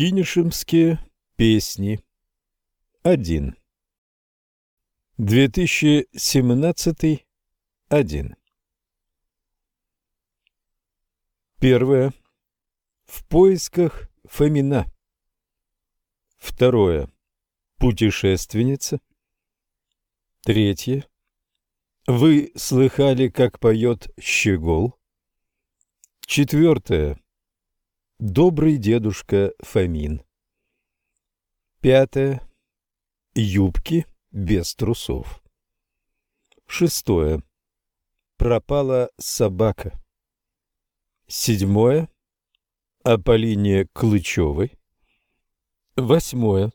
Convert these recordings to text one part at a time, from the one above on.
Кинешемские песни 1 2017 1 Первое. В поисках Фомина. Второе. Путешественница. Третье. Вы слыхали, как поет щегол? Четвертое. Добрый дедушка Фомин. Пятое. Юбки без трусов. Шестое. Пропала собака. Седьмое. О Полине Клычевой. Восьмое.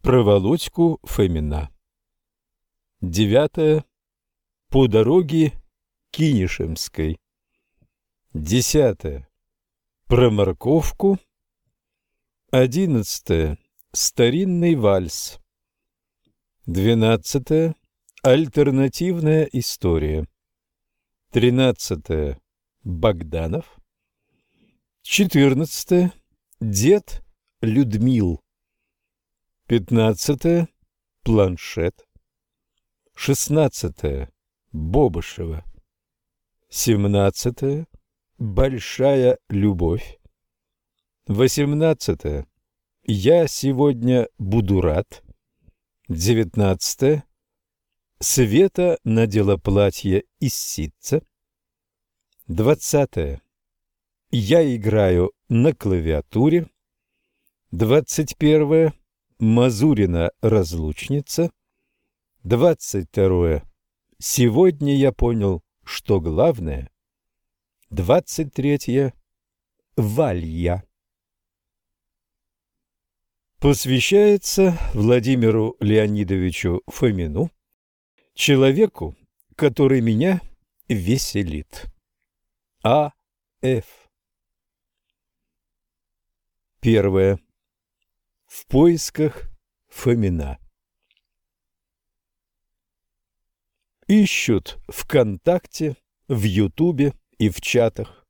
Про Володьку Фомина. Девятое. По дороге Кинешемской. Десятое. Про морковку. Одиннадцатое. Старинный вальс. Двенадцатое. Альтернативная история. Тринадцатое. Богданов. Четырнадцатое. Дед Людмил. Пятнадцатое. Планшет. Шестнадцатое. Бобышева. Семнадцатое. Большая любовь. Восемнадцатое. Я сегодня буду рад. Девятнадцатое. Света надела платье из ситца. Двадцатое. Я играю на клавиатуре. Двадцать первое. Мазурина разлучница. Двадцать второе. Сегодня я понял, что главное Двадцать третье. Валья. Посвящается Владимиру Леонидовичу Фомину, человеку, который меня веселит. А. Ф. Первое. В поисках Фомина. Ищут ВКонтакте, в Ютубе, и в чатах.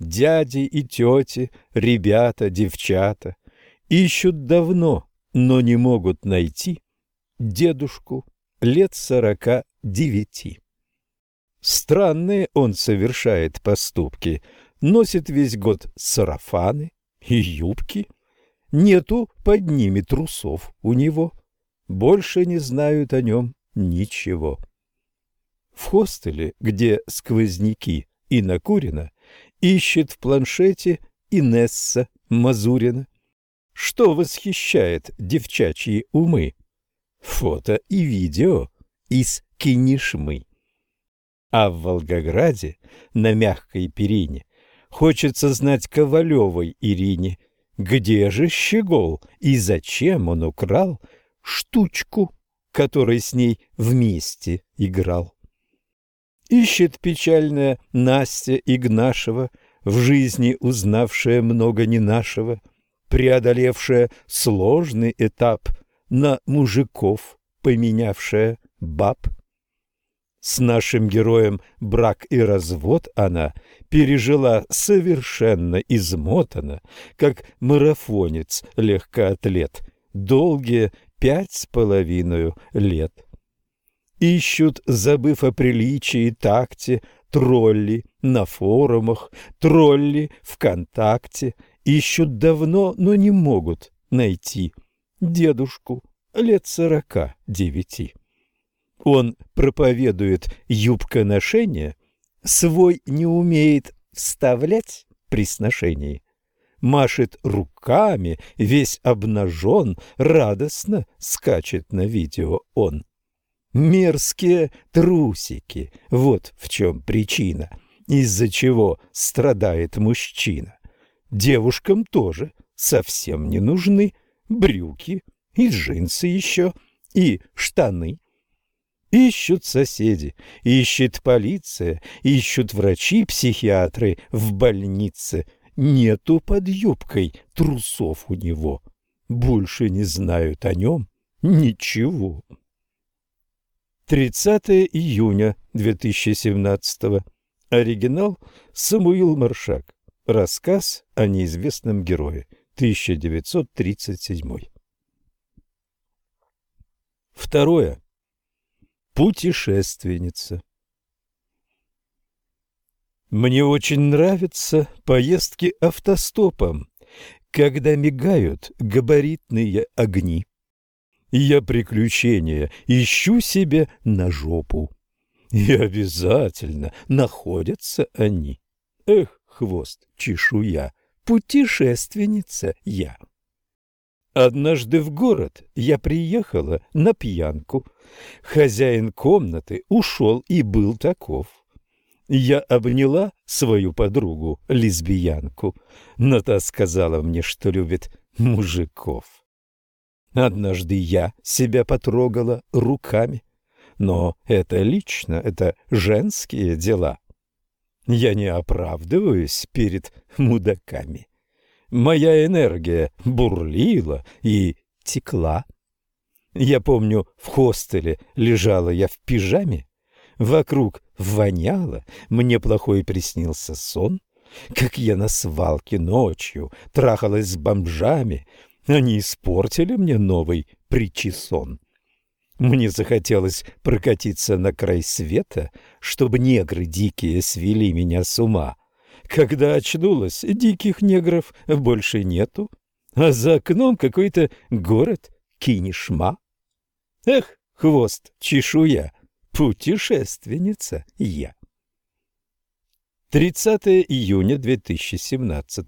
Дяди и тети, ребята, девчата ищут давно, но не могут найти дедушку лет сорока девяти. Странные он совершает поступки, носит весь год сарафаны и юбки. Нету под ними трусов у него, больше не знают о нем ничего. В хостеле, где сквозняки и Накурина ищет в планшете Инесса Мазурина. Что восхищает девчачьи умы? Фото и видео из Кинишмы. А в Волгограде на мягкой перине хочется знать Ковалевой Ирине, где же Щегол и зачем он украл штучку, которой с ней вместе играл. Ищет печальная Настя Игнашева, в жизни узнавшая много не нашего, преодолевшая сложный этап, на мужиков поменявшая баб. С нашим героем брак и развод она пережила совершенно измотана, как марафонец-легкоатлет, долгие пять с половиной лет. Ищут, забыв о приличии и такте, тролли на форумах, тролли ВКонтакте. Ищут давно, но не могут найти дедушку лет сорока девяти. Он проповедует юбка ношения, свой не умеет вставлять при сношении. Машет руками, весь обнажен, радостно скачет на видео он. Мерзкие трусики. Вот в чем причина, из-за чего страдает мужчина. Девушкам тоже совсем не нужны брюки и джинсы еще, и штаны. Ищут соседи, ищет полиция, ищут врачи-психиатры в больнице. Нету под юбкой трусов у него. Больше не знают о нем ничего. 30 июня 2017. Оригинал Самуил Маршак. Рассказ о неизвестном герое. 1937. Второе. Путешественница. Мне очень нравятся поездки автостопом, когда мигают габаритные огни. Я приключения ищу себе на жопу. И обязательно находятся они. Эх, хвост, чешуя, путешественница я. Однажды в город я приехала на пьянку. Хозяин комнаты ушел и был таков. Я обняла свою подругу, лесбиянку, но та сказала мне, что любит мужиков. Однажды я себя потрогала руками, но это лично, это женские дела. Я не оправдываюсь перед мудаками. Моя энергия бурлила и текла. Я помню, в хостеле лежала я в пижаме, вокруг воняло, мне плохой приснился сон, как я на свалке ночью трахалась с бомжами, они испортили мне новый причесон. Мне захотелось прокатиться на край света, чтобы негры дикие свели меня с ума. Когда очнулась, диких негров больше нету, а за окном какой-то город Кинешма. Эх, хвост, чешуя, путешественница я. 30 июня 2017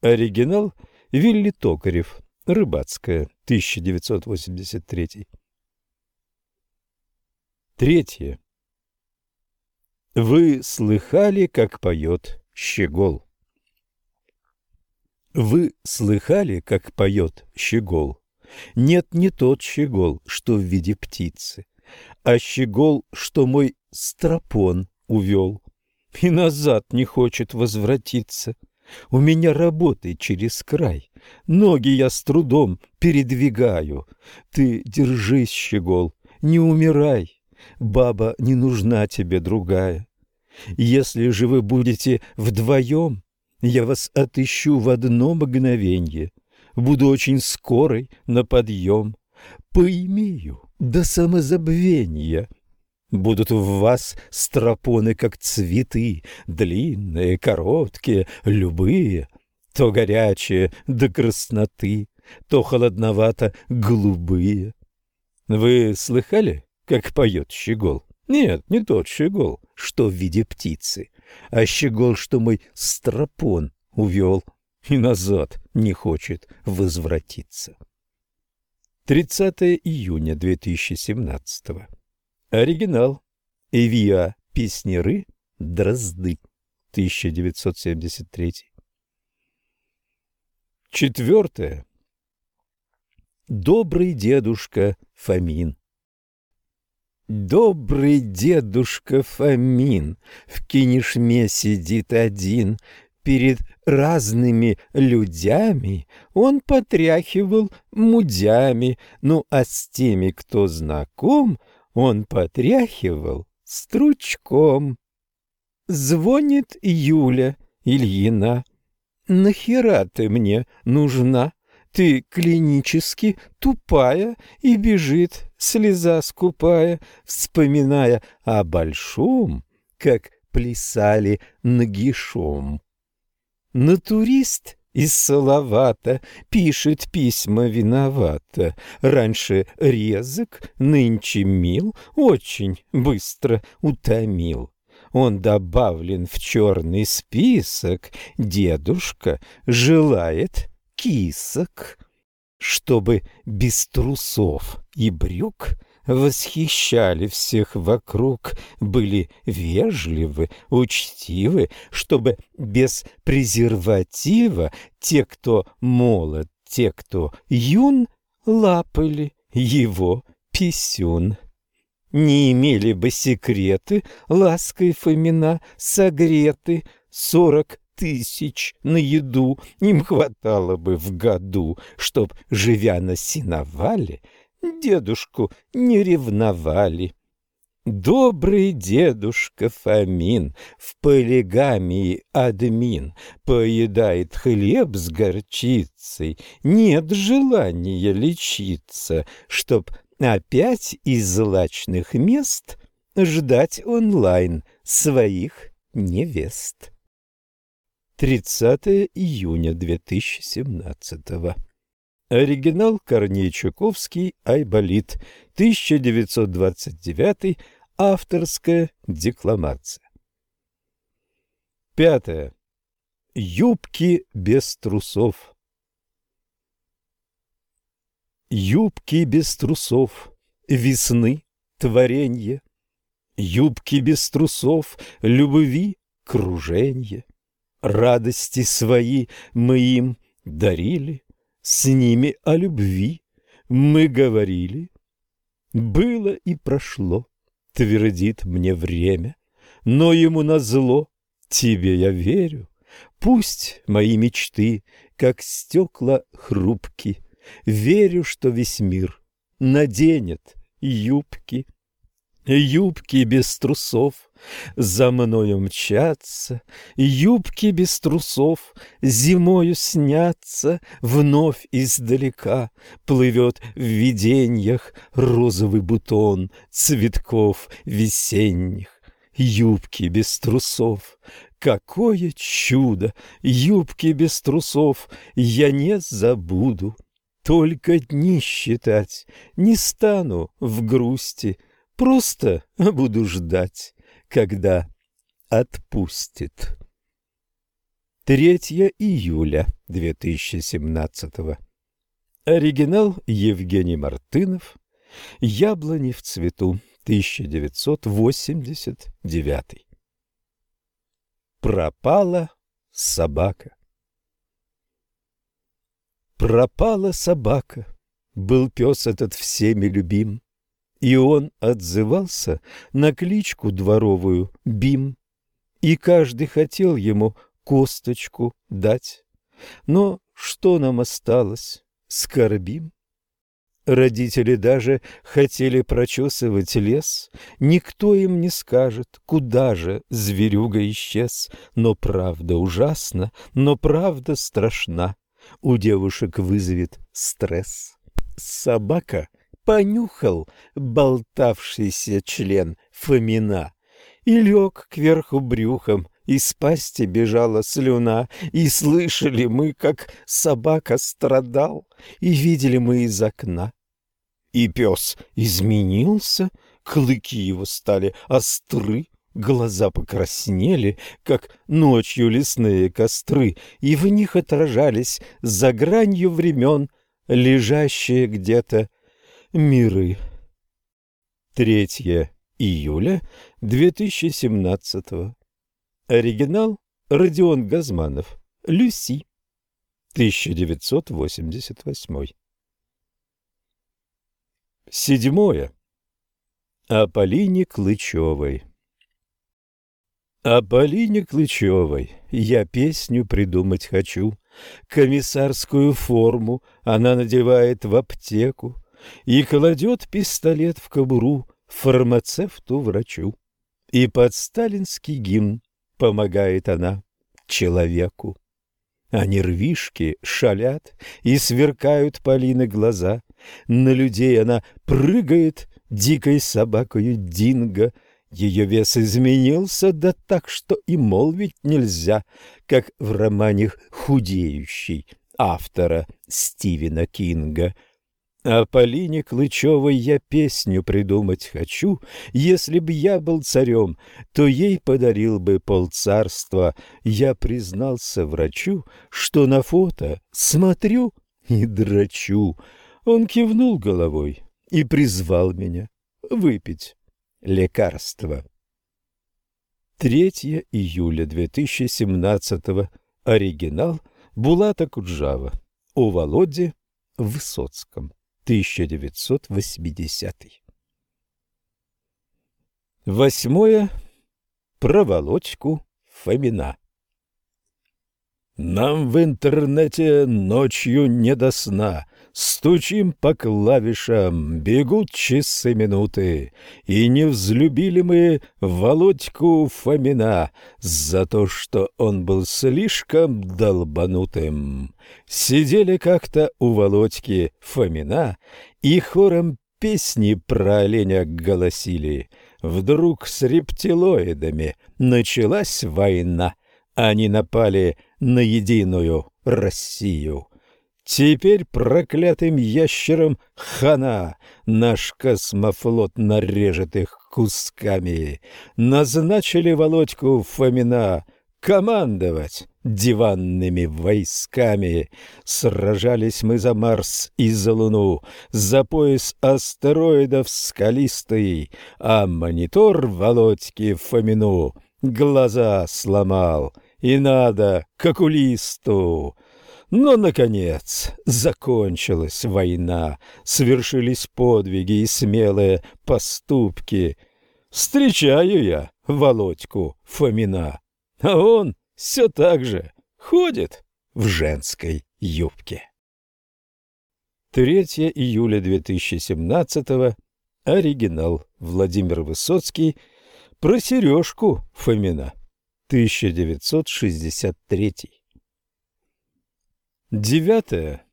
Оригинал Вилли Токарев. Рыбацкая. 1983. Третье. Вы слыхали, как поет Щегол. Вы слыхали, как поет щегол? Нет, не тот щегол, что в виде птицы, а щегол, что мой стропон увел и назад не хочет возвратиться. У меня работы через край, ноги я с трудом передвигаю. Ты держись, щегол, не умирай, баба не нужна тебе другая. Если же вы будете вдвоем, я вас отыщу в одно мгновенье. Буду очень скорой на подъем. Поимею до самозабвения. Будут в вас стропоны, как цветы, длинные, короткие, любые, то горячие до красноты, то холодновато голубые. Вы слыхали, как поет щегол? Нет, не тот щегол, что в виде птицы, а щегол, что мой стропон увел и назад не хочет возвратиться. 30 июня 2017 Оригинал. Эвиа. Песнеры. Дрозды. 1973. Четвертое. Добрый дедушка Фомин. Добрый дедушка Фомин в кинешме сидит один, Перед разными людями он потряхивал мудями, Ну, а с теми, кто знаком, он потряхивал стручком. Звонит Юля Ильина. «Нахера ты мне нужна?» Ты клинически тупая и бежит, слеза скупая, вспоминая о большом, как плясали нагишом. Натурист из Салавата пишет письма виновата. Раньше резок, нынче мил, очень быстро утомил. Он добавлен в черный список. Дедушка желает кисок, чтобы без трусов и брюк восхищали всех вокруг, были вежливы, учтивы, чтобы без презерватива те, кто молод, те, кто юн, лапали его писюн. Не имели бы секреты, лаской Фомина согреты, сорок тысяч на еду им хватало бы в году, чтоб, живя на сеновале, дедушку не ревновали. Добрый дедушка Фомин в полигамии админ поедает хлеб с горчицей, нет желания лечиться, чтоб опять из злачных мест ждать онлайн своих невест. 30 июня 2017 Оригинал Корней Чуковский, Айболит, 1929 Авторская декламация. Пятое. Юбки без трусов. Юбки без трусов, весны, творенье, Юбки без трусов, любви, круженье. Радости свои мы им дарили, С ними о любви мы говорили. Было и прошло твердит мне время, но ему назло, тебе я верю. Пусть мои мечты, как стекла хрупки, верю, что весь мир наденет юбки. Юбки без трусов за мною мчатся, Юбки без трусов зимою снятся, Вновь издалека плывет в виденьях Розовый бутон цветков весенних. Юбки без трусов, какое чудо! Юбки без трусов я не забуду. Только дни считать не стану в грусти, Просто буду ждать, когда отпустит. 3 июля 2017 Оригинал Евгений Мартынов. Яблони в цвету. 1989. Пропала собака. Пропала собака. Был пес этот всеми любим. И он отзывался на кличку дворовую Бим, и каждый хотел ему косточку дать. Но что нам осталось? Скорбим. Родители даже хотели прочесывать лес, Никто им не скажет, куда же зверюга исчез. Но правда ужасна, но правда страшна, У девушек вызовет стресс. Собака — понюхал болтавшийся член Фомина и лег кверху брюхом, из пасти бежала слюна, и слышали мы, как собака страдал, и видели мы из окна. И пес изменился, клыки его стали остры, глаза покраснели, как ночью лесные костры, и в них отражались за гранью времен лежащие где-то миры. 3 июля 2017. Оригинал Родион Газманов. Люси. 1988. Седьмое. О Полине Клычевой. О Полине Клычевой я песню придумать хочу. Комиссарскую форму она надевает в аптеку и кладет пистолет в кобуру фармацевту-врачу. И под сталинский гимн помогает она человеку. А нервишки шалят и сверкают Полины глаза. На людей она прыгает дикой собакою динго. Ее вес изменился, да так, что и молвить нельзя, как в романе «Худеющий» автора Стивена Кинга – о Полине Клычевой я песню придумать хочу. Если б я был царем, то ей подарил бы полцарства. Я признался врачу, что на фото смотрю и драчу. Он кивнул головой и призвал меня выпить лекарство. 3 июля 2017 Оригинал Булата Куджава. У Володи в Высоцком. 1980. Восьмое. Про Володьку Фомина. Нам в интернете ночью не до сна. Стучим по клавишам, бегут часы минуты, И не взлюбили мы Володьку Фомина За то, что он был слишком долбанутым. Сидели как-то у Володьки Фомина И хором песни про оленя голосили. Вдруг с рептилоидами началась война. Они напали на единую Россию. Теперь проклятым ящерам хана, наш космофлот нарежет их кусками. Назначили Володьку Фомина командовать диванными войсками. Сражались мы за Марс и за Луну, за пояс астероидов скалистый, а монитор Володьки Фомину глаза сломал — и надо к окулисту. Но, наконец, закончилась война, свершились подвиги и смелые поступки. Встречаю я Володьку Фомина, а он все так же ходит в женской юбке. 3 июля 2017 Оригинал Владимир Высоцкий про сережку Фомина. 1963. Девятое.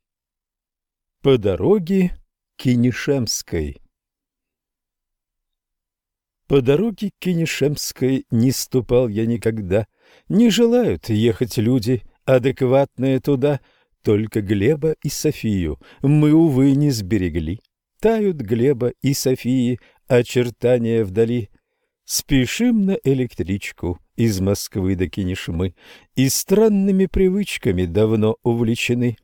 По дороге Кинешемской. По дороге Кинешемской не ступал я никогда. Не желают ехать люди, адекватные туда, только Глеба и Софию мы, увы, не сберегли. Тают Глеба и Софии очертания вдали. Спешим на электричку, из Москвы до Кинешмы и странными привычками давно увлечены.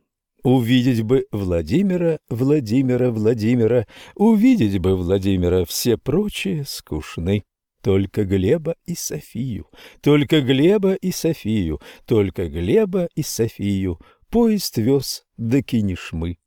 Увидеть бы Владимира, Владимира, Владимира, увидеть бы Владимира, все прочие скучны. Только Глеба и Софию, только Глеба и Софию, только Глеба и Софию поезд вез до Кинешмы.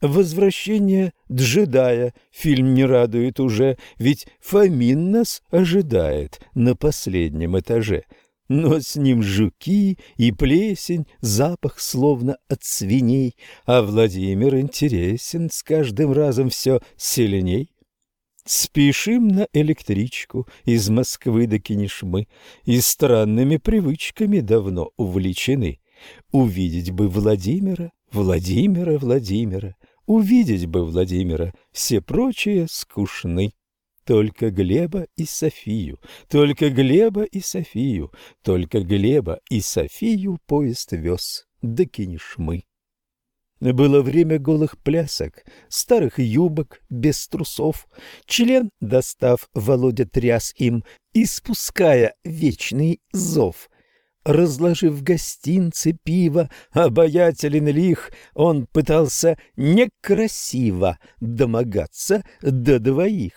Возвращение джедая фильм не радует уже, ведь Фомин нас ожидает на последнем этаже. Но с ним жуки и плесень, запах словно от свиней, а Владимир интересен с каждым разом все сильней. Спешим на электричку из Москвы до Кинешмы и странными привычками давно увлечены. Увидеть бы Владимира, Владимира, Владимира, Увидеть бы Владимира, все прочие скучны. Только Глеба и Софию, только Глеба и Софию, только Глеба и Софию поезд вез до Кинешмы. Было время голых плясок, старых юбок без трусов. Член, достав, Володя тряс им, испуская вечный зов — разложив в гостинце пиво, обаятелен лих, он пытался некрасиво домогаться до двоих.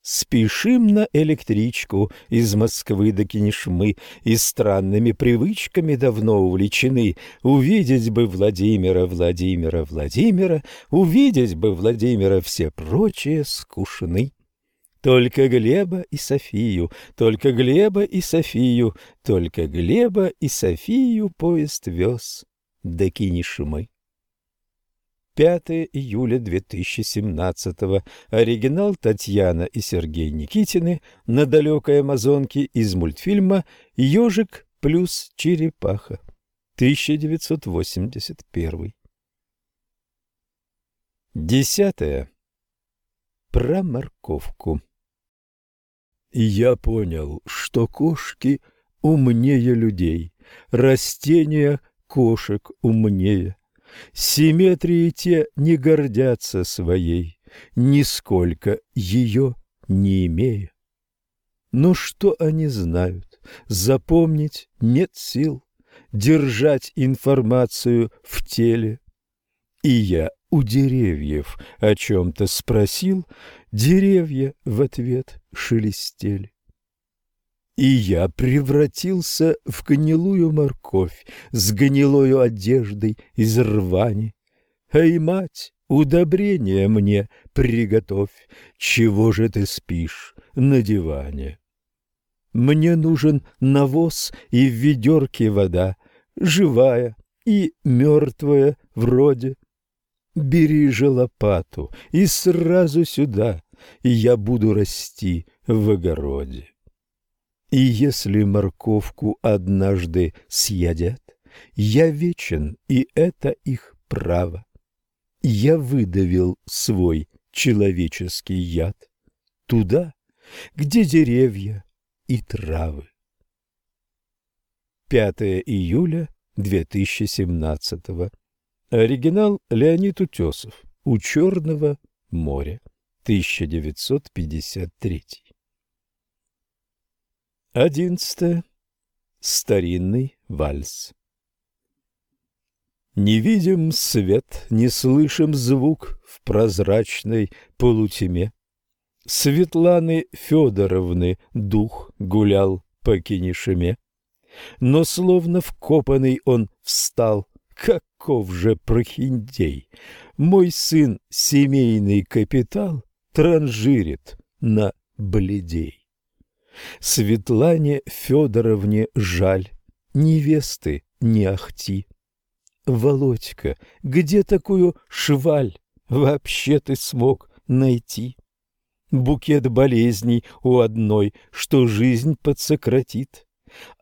Спешим на электричку из Москвы до Кинешмы и странными привычками давно увлечены. Увидеть бы Владимира, Владимира, Владимира, увидеть бы Владимира, все прочие скучны. Только Глеба и Софию, только Глеба и Софию, только Глеба и Софию поезд вез до Кинешмы. 5 июля 2017 Оригинал Татьяна и Сергей Никитины на далекой Амазонке из мультфильма «Ежик плюс черепаха» 1981. Десятое. Про морковку. И я понял, что кошки умнее людей, растения кошек умнее. Симметрии те не гордятся своей, нисколько ее не имея. Но что они знают? Запомнить нет сил, держать информацию в теле. И я у деревьев о чем-то спросил, деревья в ответ шелестели. И я превратился в гнилую морковь с гнилою одеждой из рвани. Эй, мать, удобрение мне приготовь, чего же ты спишь на диване? Мне нужен навоз и в ведерке вода, живая и мертвая вроде. Бери же лопату и сразу сюда, и я буду расти в огороде. И если морковку однажды съедят, я вечен, и это их право. Я выдавил свой человеческий яд туда, где деревья и травы. 5 июля 2017 Оригинал Леонид Утесов. У Черного моря. 1953. 11. Старинный вальс. Не видим свет, не слышим звук в прозрачной полутьме. Светланы Федоровны дух гулял по Кинешеме. Но словно вкопанный он встал, каков же прохиндей! Мой сын семейный капитал транжирит на бледей. Светлане Федоровне жаль, невесты не ахти. Володька, где такую шваль вообще ты смог найти? Букет болезней у одной, что жизнь подсократит.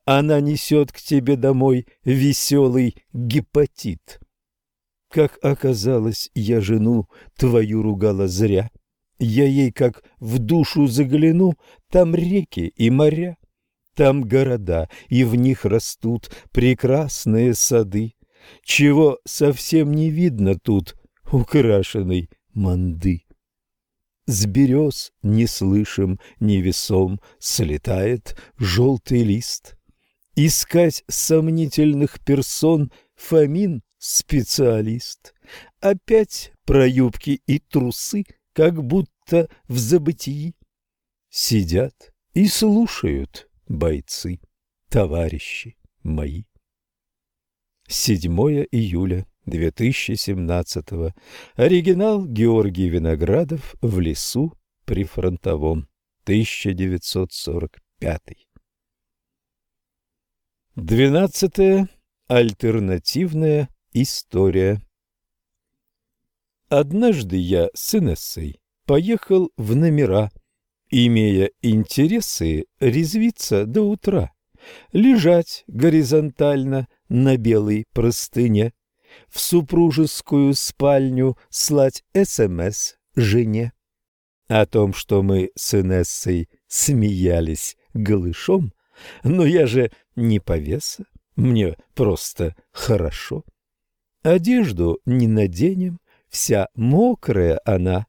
Она несет к тебе домой веселый гепатит. Как оказалось, я жену твою ругала зря. Я ей как в душу загляну, там реки и моря. Там города, и в них растут прекрасные сады чего совсем не видно тут, украшенной манды. С берез не слышим, невесом слетает желтый лист. Искать сомнительных персон Фомин специалист. Опять про юбки и трусы, как будто в забытии. Сидят и слушают бойцы, товарищи мои. 7 июля 2017 Оригинал Георгий Виноградов в лесу при фронтовом 1945 12. Альтернативная история. Однажды я с Инессой поехал в номера, имея интересы резвиться до утра, лежать горизонтально на белой простыне, в супружескую спальню слать СМС жене. О том, что мы с Инессой смеялись голышом, но я же не повеса, мне просто хорошо. Одежду не наденем, вся мокрая она.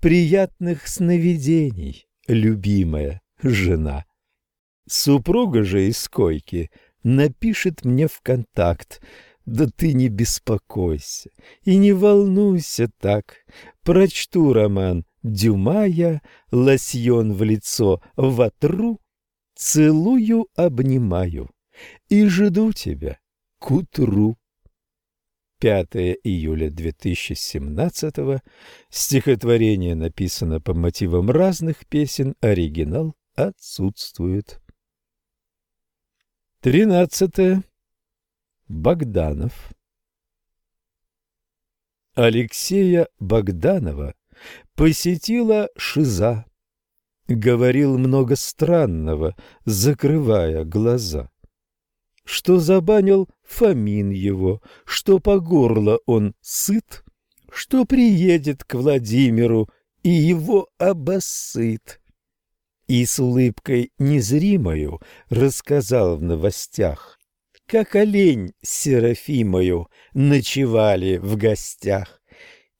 Приятных сновидений, любимая жена. Супруга же из койки напишет мне в контакт. Да ты не беспокойся и не волнуйся так. Прочту роман Дюмая, лосьон в лицо ватру, целую, обнимаю и жду тебя к утру. 5 июля 2017 Стихотворение написано по мотивам разных песен, оригинал отсутствует. Тринадцатое. Богданов. Алексея Богданова посетила шиза. Говорил много странного, закрывая глаза. Что забанил Фомин его, что по горло он сыт, что приедет к Владимиру и его обосыт и с улыбкой незримою рассказал в новостях, как олень с Серафимою ночевали в гостях,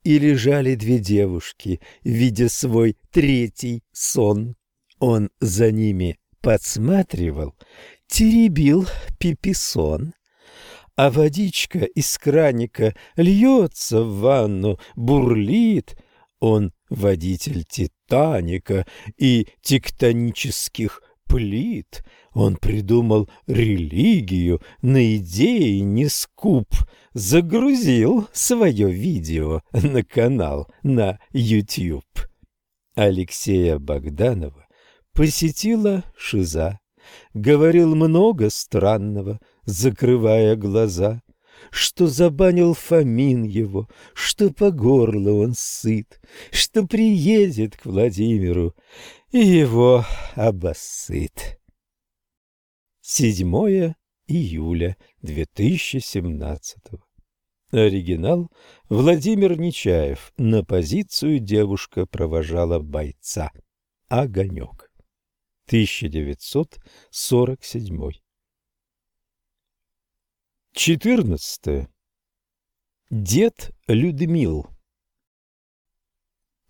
и лежали две девушки, видя свой третий сон. Он за ними подсматривал, теребил пиписон, а водичка из краника льется в ванну, бурлит, он водитель Титаника и тектонических плит. Он придумал религию, на идеи не скуп, загрузил свое видео на канал на YouTube. Алексея Богданова посетила Шиза. Говорил много странного, закрывая глаза, что забанил Фомин его, что по горло он сыт, что приедет к Владимиру и его обоссыт. 7 июля 2017 Оригинал Владимир Нечаев. На позицию девушка провожала бойца. Огонек. 1947. 14. Дед Людмил.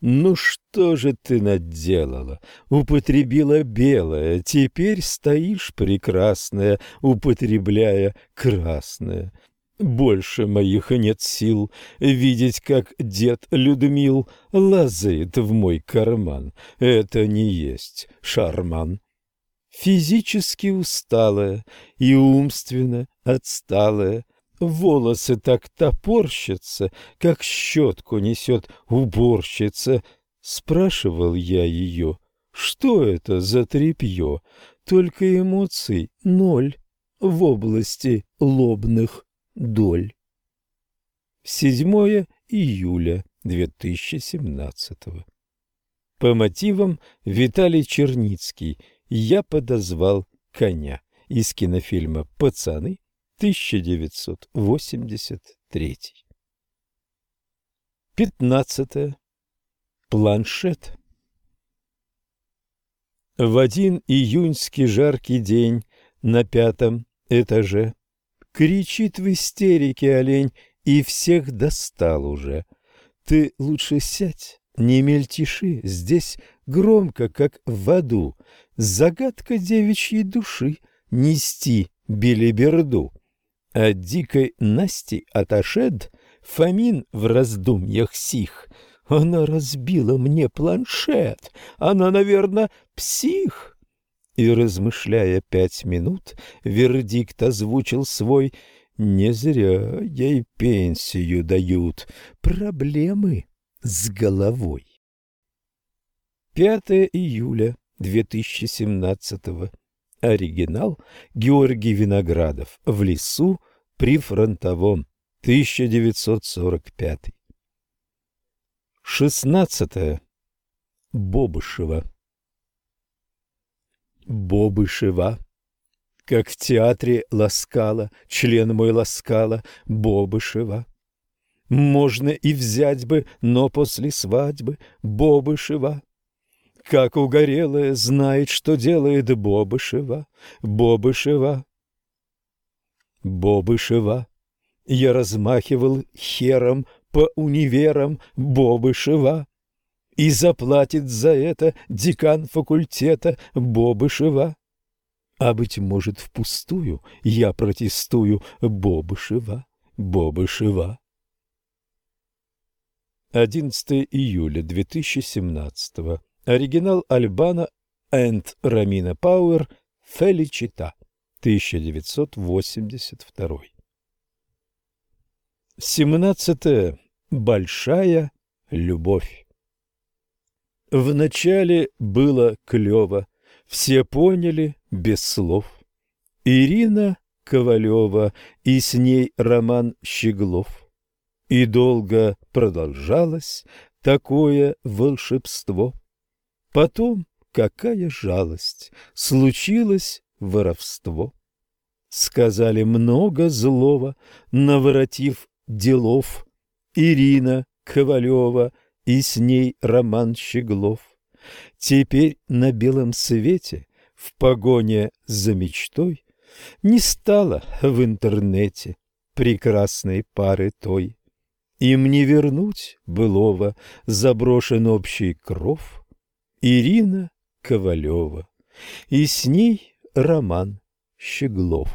Ну что же ты наделала? Употребила белое, теперь стоишь прекрасная, употребляя красное. Больше моих нет сил видеть, как дед Людмил лазает в мой карман. Это не есть шарман. Физически усталая и умственно отсталая, волосы так топорщатся, как щетку несет уборщица. Спрашивал я ее, что это за тряпье, только эмоций ноль в области лобных доль. 7 июля 2017 По мотивам Виталий Черницкий я подозвал коня из кинофильма «Пацаны» 1983. 15. Планшет. В один июньский жаркий день на пятом этаже кричит в истерике олень и всех достал уже. Ты лучше сядь, не мельтеши, здесь громко, как в аду, загадка девичьей души нести белиберду. От дикой Насти отошед Фомин в раздумьях сих. Она разбила мне планшет, она, наверное, псих. И, размышляя пять минут, вердикт озвучил свой «Не зря ей пенсию дают, проблемы с головой». 5 июля 2017 года. Оригинал Георгий Виноградов. В лесу при фронтовом. 1945. 16. Бобышева. Бобышева. Как в театре ласкала, член мой ласкала, Бобышева. Можно и взять бы, но после свадьбы Бобышева как угорелая, знает, что делает Бобышева, Бобышева. Бобышева. Я размахивал хером по универам Бобышева. И заплатит за это декан факультета Бобышева. А, быть может, впустую я протестую Бобышева, Бобышева. 11 июля 2017 года. Оригинал Альбана энд Рамина Пауэр «Феличита», 1982. 17. Большая любовь. Вначале было клёво, все поняли без слов. Ирина Ковалева и с ней Роман Щеглов. И долго продолжалось такое волшебство. Потом, какая жалость, случилось воровство. Сказали много злого, наворотив делов. Ирина Ковалева и с ней Роман Щеглов. Теперь на белом свете, в погоне за мечтой, Не стало в интернете прекрасной пары той. Им не вернуть былого, заброшен общий кров — Ирина Ковалева, и с ней Роман Щеглов.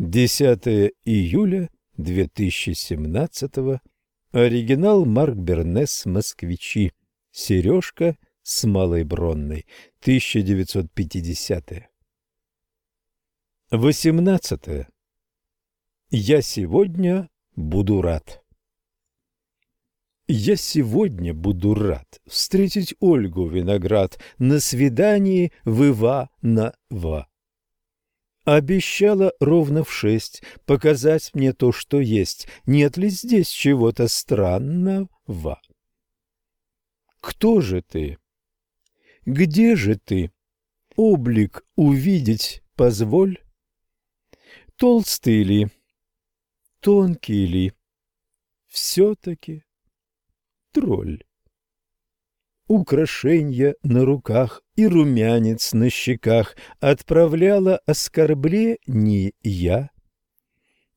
10 июля 2017 Оригинал Марк Бернес «Москвичи». Сережка с Малой Бронной. 1950 -е. 18. Я сегодня буду рад. Я сегодня буду рад встретить Ольгу Виноград на свидании в Ива-на-Ва. Обещала ровно в шесть показать мне то, что есть. Нет ли здесь чего-то странного? Кто же ты? Где же ты? Облик увидеть позволь. Толстый ли? Тонкий ли? Все-таки тролль украшенья на руках и румянец на щеках отправляла оскорбления.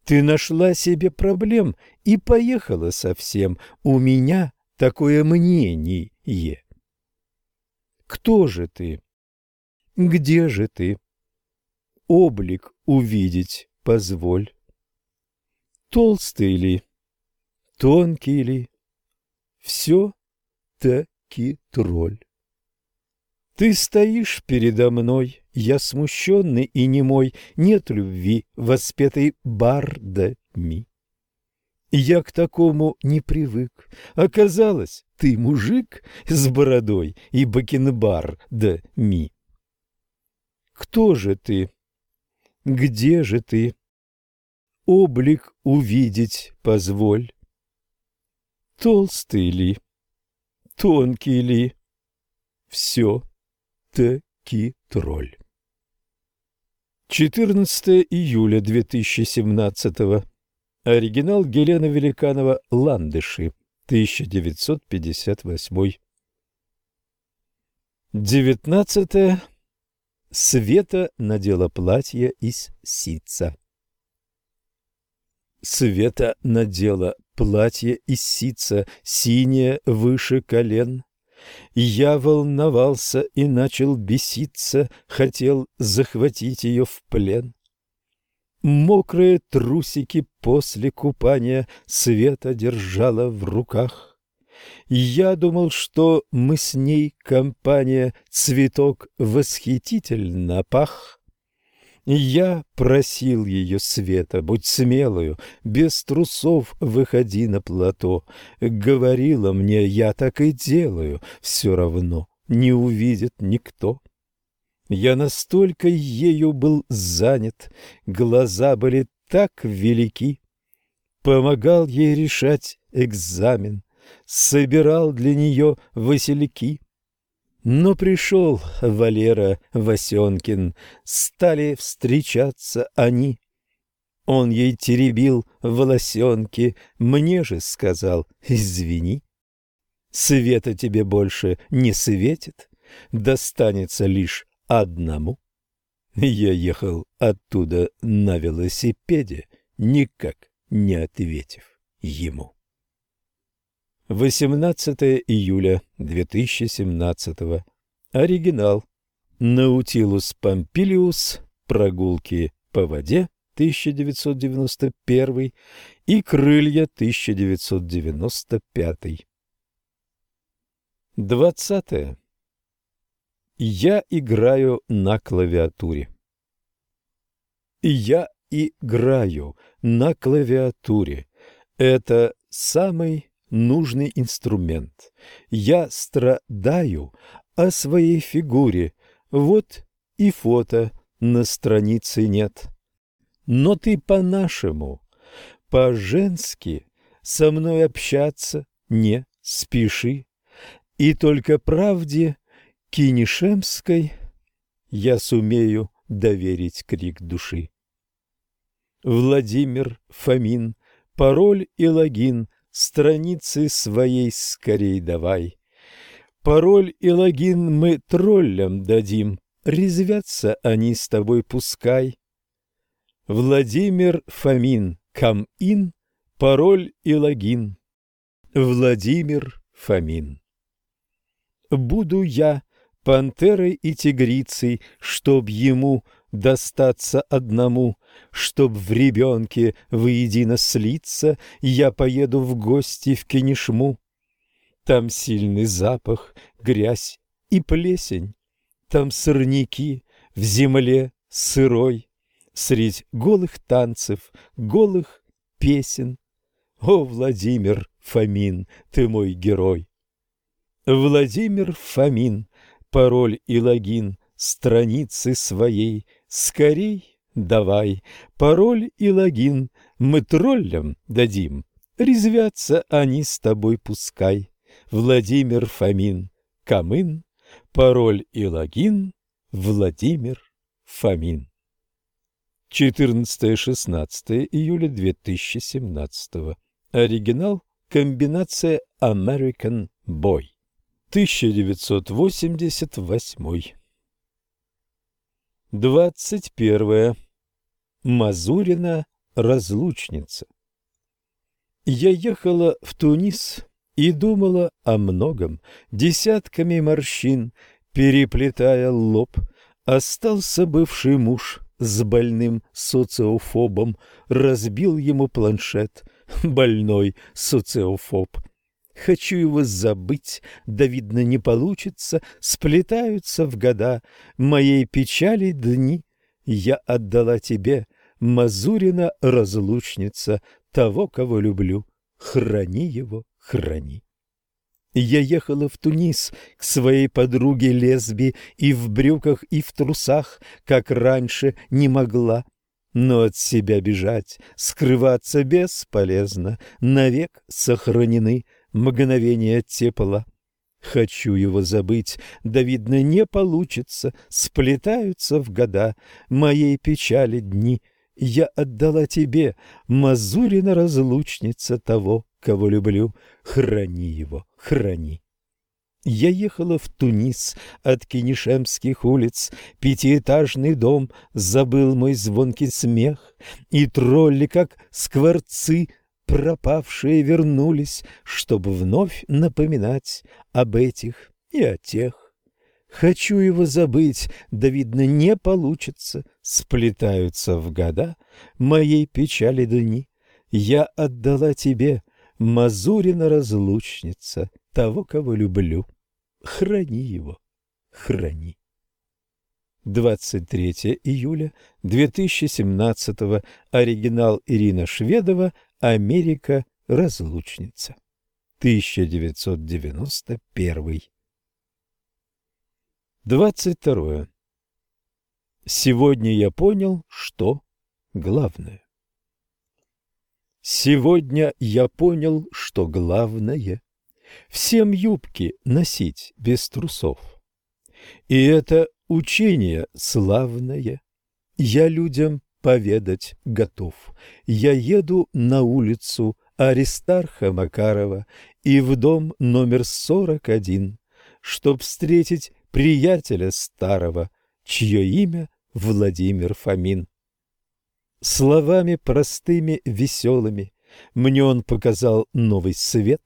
Ты нашла себе проблем и поехала совсем. У меня такое мнение. Кто же ты? Где же ты? Облик увидеть позволь. Толстый ли? Тонкий ли? Все-то тролль. Ты стоишь передо мной, я смущенный и немой, нет любви, воспетой бардами. Я к такому не привык. Оказалось, ты мужик с бородой и бакенбардами. Кто же ты? Где же ты? Облик увидеть позволь. Толстый ли? тонкий ли? Все-таки тролль. 14 июля 2017 Оригинал Гелена Великанова «Ландыши», 1958. 19. Света надела платье из ситца. Света надела платье из ситца, синее выше колен. Я волновался и начал беситься, хотел захватить ее в плен. Мокрые трусики после купания Света держала в руках. Я думал, что мы с ней компания, Цветок восхитительно пах. Я просил ее света, будь смелую, без трусов выходи на плато. Говорила мне, я так и делаю, все равно не увидит никто. Я настолько ею был занят, глаза были так велики. Помогал ей решать экзамен, собирал для нее васильки. Но пришел Валера Васенкин, стали встречаться они. Он ей теребил волосенки, мне же сказал «извини». Света тебе больше не светит, достанется лишь одному. Я ехал оттуда на велосипеде, никак не ответив ему. 18 июля 2017. Оригинал. Наутилус Помпилиус. Прогулки по воде 1991 и Крылья 1995. 20. Я играю на клавиатуре. Я играю на клавиатуре. Это самый нужный инструмент. Я страдаю о своей фигуре. Вот и фото на странице нет. Но ты по-нашему, по-женски со мной общаться не спеши. И только правде Кинешемской я сумею доверить крик души. Владимир Фомин, пароль и логин страницы своей скорей давай. Пароль и логин мы троллям дадим, резвятся они с тобой пускай. Владимир Фомин, кам-ин, пароль и логин. Владимир Фомин. Буду я пантерой и тигрицей, чтоб ему достаться одному, Чтоб в ребенке воедино слиться, Я поеду в гости в Кенишму. Там сильный запах, грязь и плесень, Там сорняки в земле сырой, Средь голых танцев, голых песен. О, Владимир Фомин, ты мой герой! Владимир Фомин, пароль и логин страницы своей скорей давай, пароль и логин мы троллям дадим. Резвятся они с тобой пускай. Владимир Фомин, Камын, пароль и логин Владимир Фомин. 14-16 июля 2017 Оригинал комбинация American Boy. 1988. 21. Мазурина разлучница. Я ехала в Тунис и думала о многом, десятками морщин, переплетая лоб. Остался бывший муж с больным социофобом, разбил ему планшет, больной социофоб. Хочу его забыть, да, видно, не получится, сплетаются в года моей печали дни. Я отдала тебе, Мазурина разлучница, того, кого люблю. Храни его, храни. Я ехала в Тунис к своей подруге лесби и в брюках, и в трусах, как раньше не могла. Но от себя бежать, скрываться бесполезно, навек сохранены мгновения тепла. Хочу его забыть, да, видно, не получится, сплетаются в года моей печали дни. Я отдала тебе, Мазурина разлучница того, кого люблю, храни его, храни. Я ехала в Тунис от Кенишемских улиц, Пятиэтажный дом забыл мой звонкий смех, И тролли, как скворцы, пропавшие вернулись, Чтобы вновь напоминать об этих и о тех. Хочу его забыть, да, видно, не получится, Сплетаются в года моей печали дни. Я отдала тебе, Мазурина разлучница, того, кого люблю. Храни его, храни. 23 июля 2017 Оригинал Ирина Шведова Америка разлучница. 1991. 22. Сегодня я понял, что главное. Сегодня я понял, что главное – всем юбки носить без трусов. И это учение славное я людям поведать готов. Я еду на улицу Аристарха Макарова и в дом номер 41, чтоб встретить приятеля старого, чье имя Владимир Фомин. Словами простыми, веселыми мне он показал новый свет,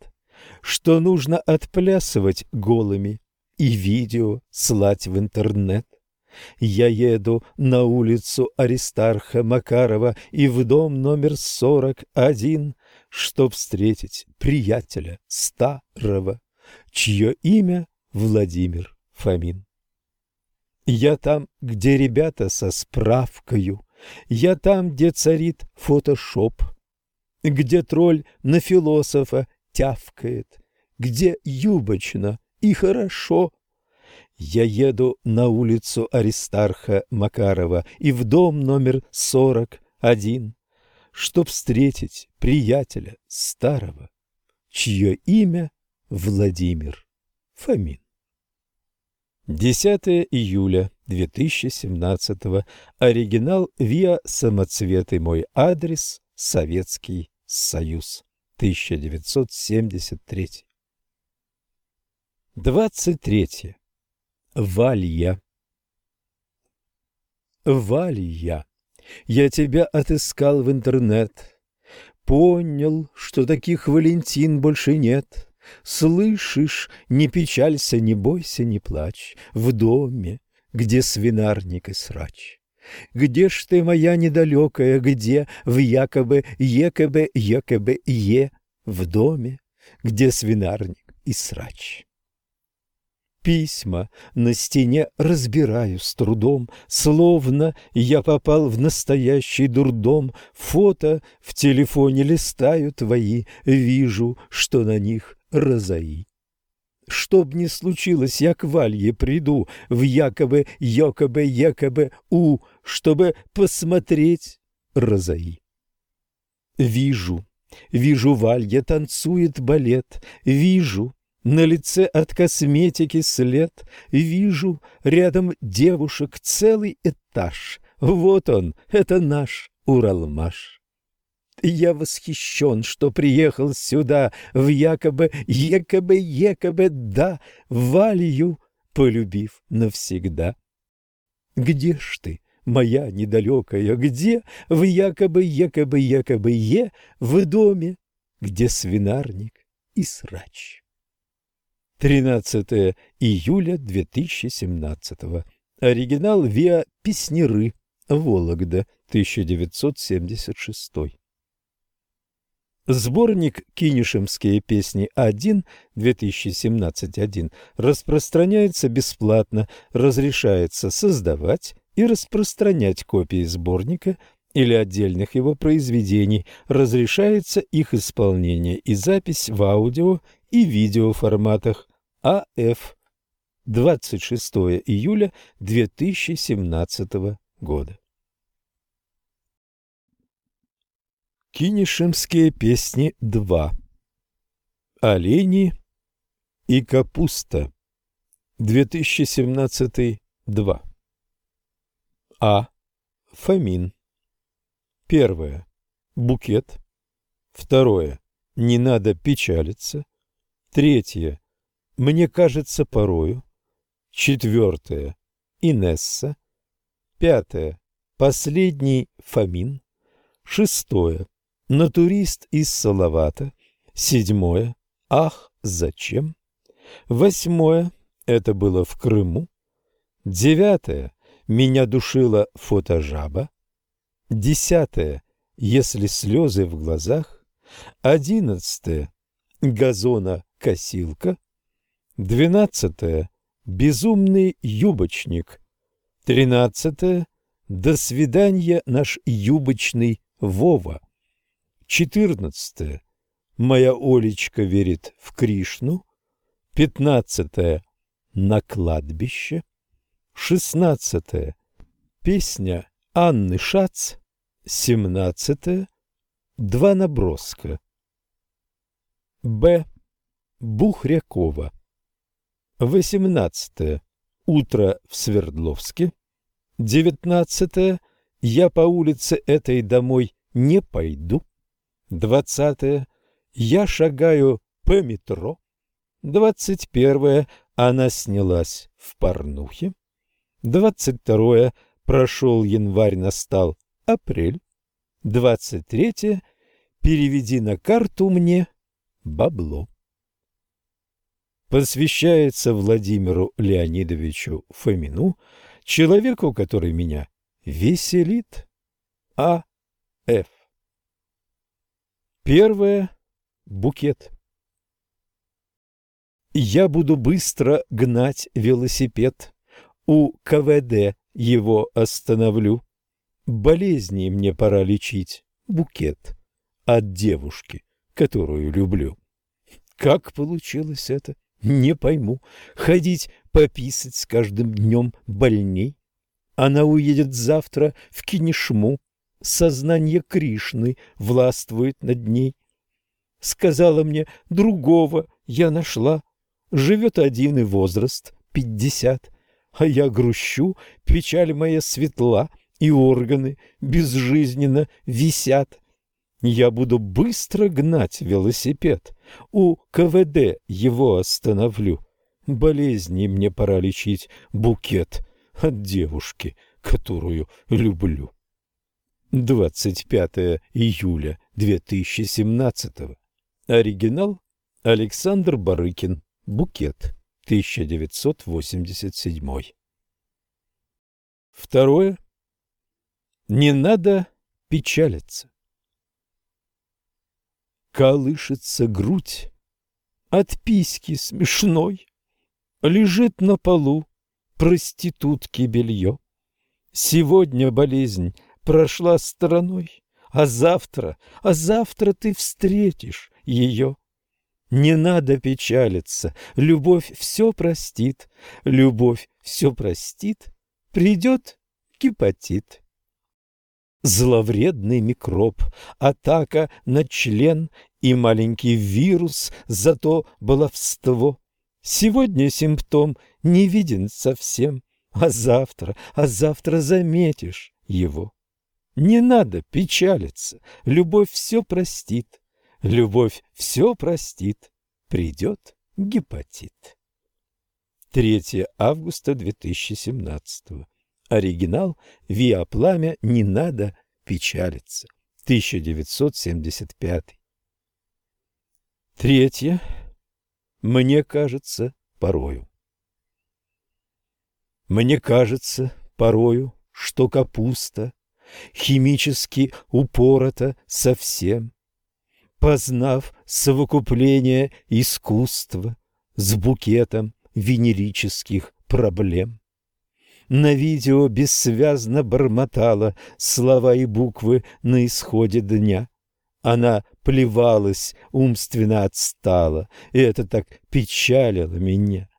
что нужно отплясывать голыми и видео слать в интернет. Я еду на улицу Аристарха Макарова и в дом номер сорок один, чтоб встретить приятеля старого, чье имя Владимир Фомин. Я там, где ребята со справкою, я там, где царит фотошоп, где тролль на философа тявкает, где юбочно и хорошо. Я еду на улицу Аристарха Макарова и в дом номер сорок один, чтоб встретить приятеля старого, чье имя Владимир Фомин. 10 июля 2017. Оригинал ВИА «Самоцветы. Мой адрес. Советский Союз». 1973. 23. Валья. Валья, я тебя отыскал в интернет. Понял, что таких Валентин больше нет. Слышишь, не печалься, не бойся, не плачь. В доме где свинарник и срач. Где ж ты, моя недалекая, где в якобы, якобы, якобы, е, в доме, где свинарник и срач? Письма на стене разбираю с трудом, Словно я попал в настоящий дурдом. Фото в телефоне листаю твои, Вижу, что на них розаи. Чтоб не случилось, я к Валье приду, в якобы, якобы, якобы, у, чтобы посмотреть Розаи. Вижу, вижу, Валья танцует балет, вижу, на лице от косметики след, вижу, рядом девушек целый этаж. Вот он, это наш Уралмаш. Я восхищен, что приехал сюда, в якобы, якобы, якобы, да, Валью, полюбив навсегда. Где ж ты, моя недалекая, где, в якобы, якобы, якобы, е, в доме, где свинарник и срач? 13 июля 2017 Оригинал Виа Песнеры, Вологда, 1976 Сборник «Кинешемские песни 1» 2017-1 распространяется бесплатно, разрешается создавать и распространять копии сборника или отдельных его произведений, разрешается их исполнение и запись в аудио и видео форматах АФ 26 июля 2017 года. Кинешемские песни 2. Олени и капуста. 2017 2. А. Фомин. Первое. Букет. Второе. Не надо печалиться. Третье. Мне кажется порою. Четвертое. Инесса. Пятое. Последний Фомин. Шестое натурист из Салавата. Седьмое. Ах, зачем? Восьмое. Это было в Крыму. Девятое. Меня душила фотожаба. Десятое. Если слезы в глазах. Одиннадцатое. Газона косилка. Двенадцатое. Безумный юбочник. Тринадцатое. До свидания, наш юбочный Вова. Четырнадцатое. Моя Олечка верит в Кришну. Пятнадцатое. На кладбище. Шестнадцатое. Песня Анны Шац. Семнадцатое. Два наброска. Б. Бухрякова. Восемнадцатое. Утро в Свердловске. Девятнадцатое. Я по улице этой домой не пойду. Двадцатое. Я шагаю по метро. Двадцать первое. Она снялась в порнухе. Двадцать второе. Прошел январь, настал апрель. Двадцать третье. Переведи на карту мне бабло. Посвящается Владимиру Леонидовичу Фомину, человеку, который меня веселит. А. Первое – букет. Я буду быстро гнать велосипед. У КВД его остановлю. Болезни мне пора лечить. Букет от девушки, которую люблю. Как получилось это? Не пойму. Ходить пописать с каждым днем больней. Она уедет завтра в Кинешму сознание Кришны властвует над ней. Сказала мне, другого я нашла. Живет один и возраст пятьдесят, а я грущу, печаль моя светла, и органы безжизненно висят. Я буду быстро гнать велосипед, у КВД его остановлю. Болезни мне пора лечить, букет от девушки, которую люблю. 25 июля 2017. Оригинал Александр Барыкин. Букет. 1987. Второе. Не надо печалиться. Колышется грудь от письки смешной, Лежит на полу проститутки белье. Сегодня болезнь прошла стороной, а завтра, а завтра ты встретишь ее. Не надо печалиться, любовь все простит, любовь все простит, придет гепатит. Зловредный микроб, атака на член и маленький вирус, зато баловство. Сегодня симптом не виден совсем, а завтра, а завтра заметишь его. Не надо печалиться, любовь все простит, любовь все простит, придет гепатит. 3 августа 2017 Оригинал «Виа пламя. Не надо печалиться». 1975. Третье. Мне кажется порою. Мне кажется порою, что капуста химически упорота совсем, познав совокупление искусства с букетом венерических проблем. На видео бессвязно бормотала слова и буквы на исходе дня. Она плевалась, умственно отстала, и это так печалило меня.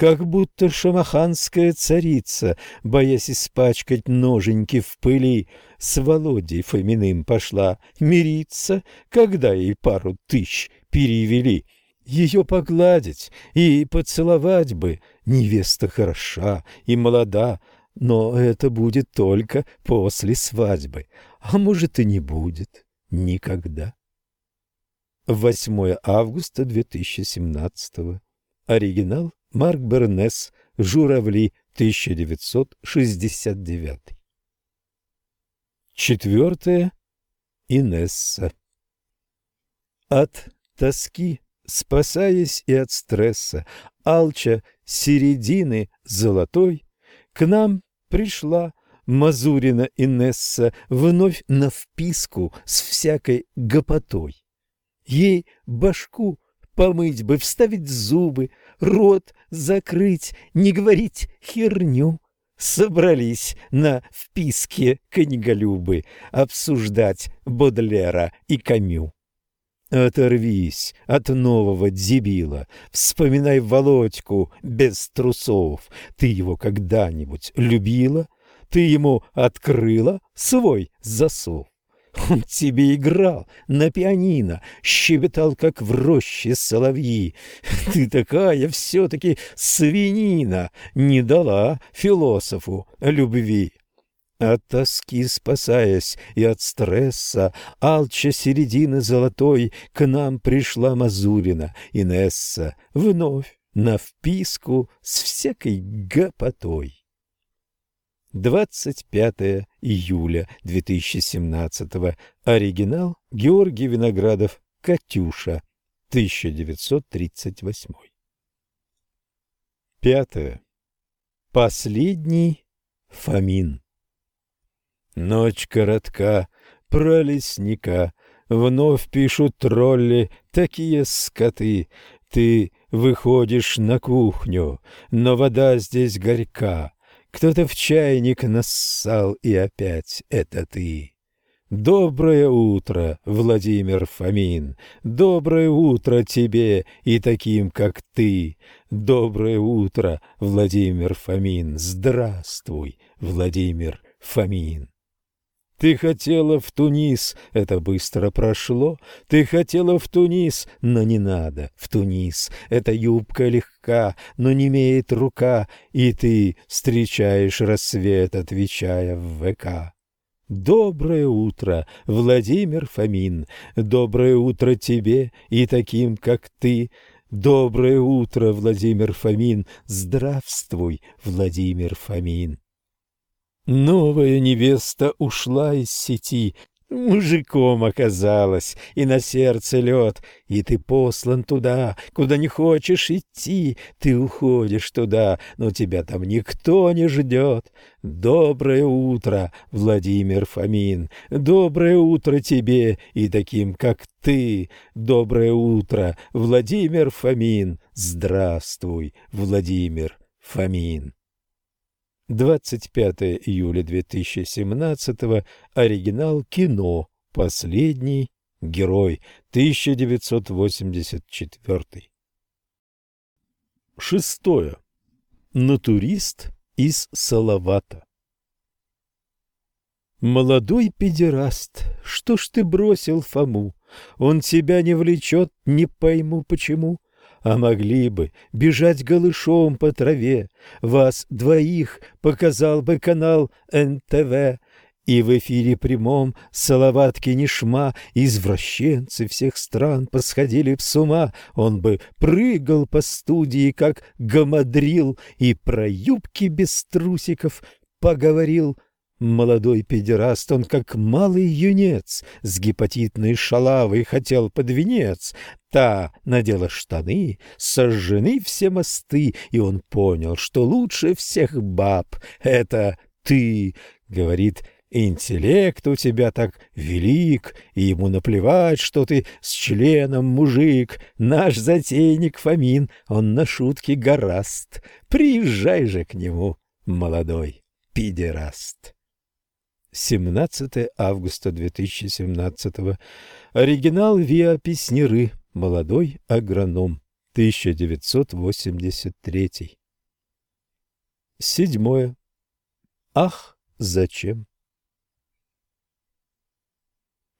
Как будто шамаханская царица, боясь испачкать ноженьки в пыли, с Володей Фоминым пошла мириться, когда ей пару тысяч перевели. Ее погладить и поцеловать бы, невеста хороша и молода, но это будет только после свадьбы, а может и не будет никогда. 8 августа 2017 Оригинал Марк Бернес, Журавли, 1969. Четвертое. Инесса. От тоски, спасаясь и от стресса, алча середины золотой, к нам пришла Мазурина Инесса вновь на вписку с всякой гопотой. Ей башку помыть бы, вставить зубы, рот закрыть, не говорить херню. Собрались на вписке книголюбы обсуждать Бодлера и Камю. Оторвись от нового дебила, вспоминай Володьку без трусов. Ты его когда-нибудь любила? Ты ему открыла свой засов? Он тебе играл на пианино, щебетал, как в роще соловьи. Ты такая все-таки свинина, не дала философу любви. От тоски спасаясь и от стресса, алча середины золотой, к нам пришла Мазурина, Инесса, вновь на вписку с всякой гопотой. 25 июля 2017. Оригинал Георгий Виноградов. Катюша. 1938. Пятое. Последний Фомин. Ночь коротка, про лесника. Вновь пишут тролли, такие скоты. Ты выходишь на кухню, но вода здесь горька. Кто-то в чайник нассал, и опять это ты. Доброе утро, Владимир Фомин, доброе утро тебе и таким, как ты. Доброе утро, Владимир Фомин, здравствуй, Владимир Фомин. Ты хотела в Тунис, это быстро прошло. Ты хотела в Тунис, но не надо в Тунис. Эта юбка легка, но не имеет рука, и ты встречаешь рассвет, отвечая в ВК. Доброе утро, Владимир Фомин, доброе утро тебе и таким, как ты. Доброе утро, Владимир Фомин, здравствуй, Владимир Фомин. Новая невеста ушла из сети, мужиком оказалась, и на сердце лед, и ты послан туда, куда не хочешь идти, ты уходишь туда, но тебя там никто не ждет. Доброе утро, Владимир Фомин, доброе утро тебе и таким, как ты. Доброе утро, Владимир Фомин, здравствуй, Владимир Фомин. 25 июля 2017, оригинал кино, последний Герой 1984. Шестое. Натурист из Салавата. Молодой педераст, что ж ты бросил Фому? Он тебя не влечет, не пойму почему. А могли бы бежать голышом по траве, Вас двоих показал бы канал НТВ, И в эфире прямом салаватки нишма Извращенцы всех стран посходили в с ума, Он бы прыгал по студии, как гамадрил, И про юбки без трусиков поговорил — Молодой педераст, он как малый юнец, с гепатитной шалавой хотел под венец. Та надела штаны, сожжены все мосты, и он понял, что лучше всех баб — это ты, говорит Интеллект у тебя так велик, и ему наплевать, что ты с членом мужик. Наш затейник Фомин, он на шутки гораст. Приезжай же к нему, молодой педераст. 17 августа 2017. Оригинал Виа Песнеры. Молодой агроном. 1983. Седьмое. Ах, зачем?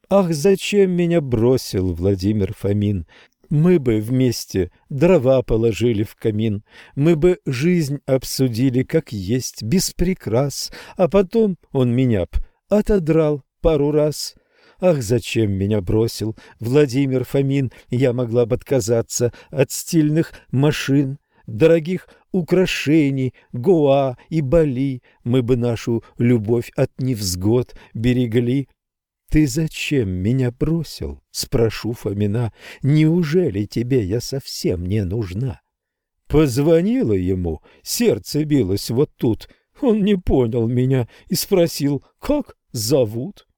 Ах, зачем меня бросил Владимир Фомин? Мы бы вместе дрова положили в камин, мы бы жизнь обсудили как есть, без прикрас, а потом он меня б отодрал пару раз. Ах, зачем меня бросил Владимир Фомин, я могла бы отказаться от стильных машин, дорогих украшений, Гоа и Бали, мы бы нашу любовь от невзгод берегли. «Ты зачем меня бросил?» — спрошу Фомина. «Неужели тебе я совсем не нужна?» Позвонила ему, сердце билось вот тут. Он не понял меня и спросил, как зовут?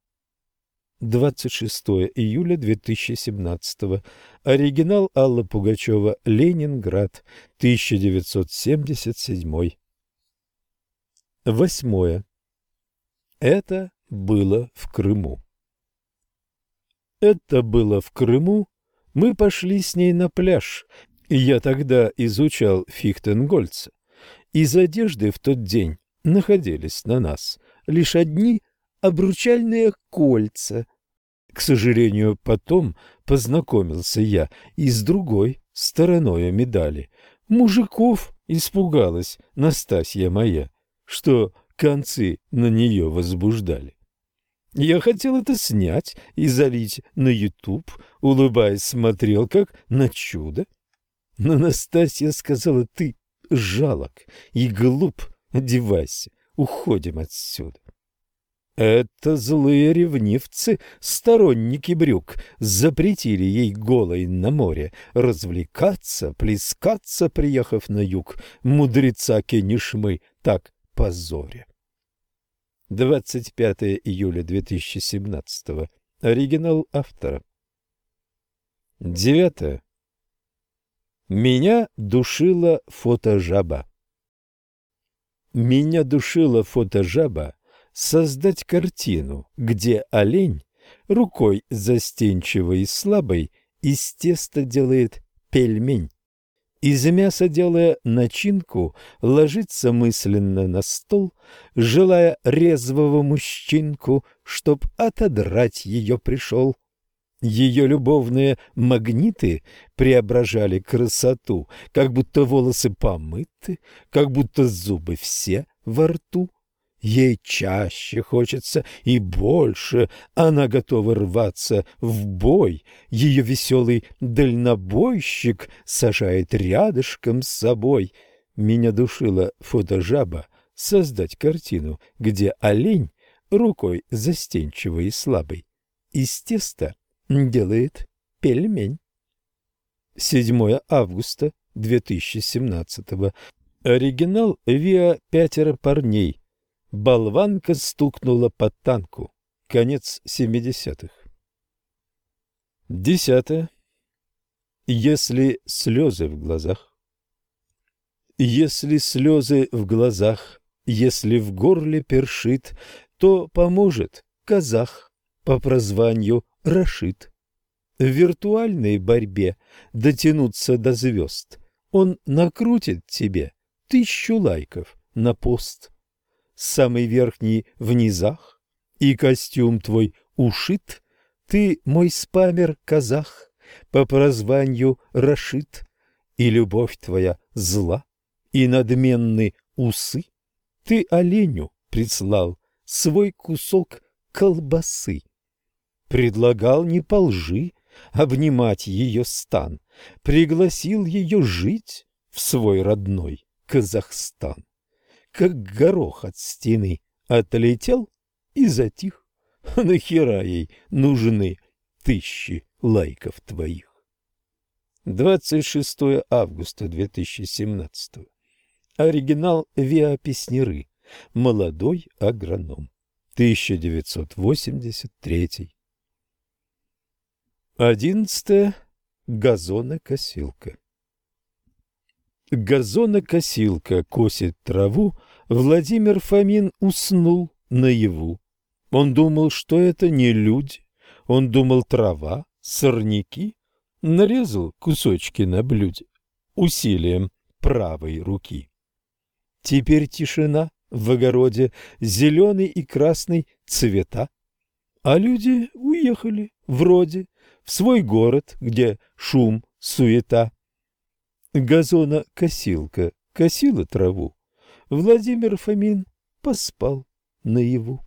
26 июля 2017. Оригинал Алла Пугачева. Ленинград. 1977. Восьмое. Это было в Крыму. Это было в Крыму. Мы пошли с ней на пляж. Я тогда изучал Фихтенгольца. Из одежды в тот день находились на нас лишь одни обручальные кольца. К сожалению, потом познакомился я и с другой стороной медали. Мужиков испугалась Настасья моя, что концы на нее возбуждали. Я хотел это снять и залить на Ютуб, улыбаясь, смотрел как на чудо. Но Настасья сказала, ты жалок и глуп, одевайся, уходим отсюда. Это злые ревнивцы, сторонники брюк, запретили ей голой на море развлекаться, плескаться, приехав на юг, мудреца Кенишмы, так позоре. 25 июля 2017. Оригинал автора. Девятое. Меня душила фотожаба. Меня душила фотожаба создать картину, где олень рукой застенчивой и слабой из теста делает пельмень. Из мяса, делая начинку, ложится мысленно на стол, желая резвого мужчинку, чтоб отодрать ее пришел. Ее любовные магниты преображали красоту, как будто волосы помыты, как будто зубы все во рту. Ей чаще хочется и больше, она готова рваться в бой. Ее веселый дальнобойщик сажает рядышком с собой. Меня душила фотожаба создать картину, где олень рукой застенчивой и слабой из теста делает пельмень. 7 августа 2017 Оригинал «Виа пятеро парней» Болванка стукнула по танку. Конец семидесятых. Десятое. Если слезы в глазах. Если слезы в глазах, если в горле першит, то поможет казах по прозванию Рашид. в виртуальной борьбе дотянуться до звезд, он накрутит тебе тысячу лайков на пост. Самый верхний в низах, и костюм твой ушит, ты мой спамер-казах, по прозванию Рашид, и любовь твоя зла, и надменны усы. Ты оленю прислал свой кусок колбасы. Предлагал не по лжи обнимать ее стан, пригласил ее жить в свой родной Казахстан. Как горох от стены отлетел и затих. Нахера ей нужны тысячи лайков твоих? 26 августа 2017. Оригинал Виа Песнеры. Молодой агроном. 1983. 11. Газонокосилка. Газонокосилка косит траву, Владимир Фомин уснул наяву. Он думал, что это не люди, он думал трава, сорняки, нарезал кусочки на блюде усилием правой руки. Теперь тишина в огороде, зеленый и красный цвета, а люди уехали вроде в свой город, где шум, суета. Газона-косилка косила траву, Владимир Фомин поспал наяву.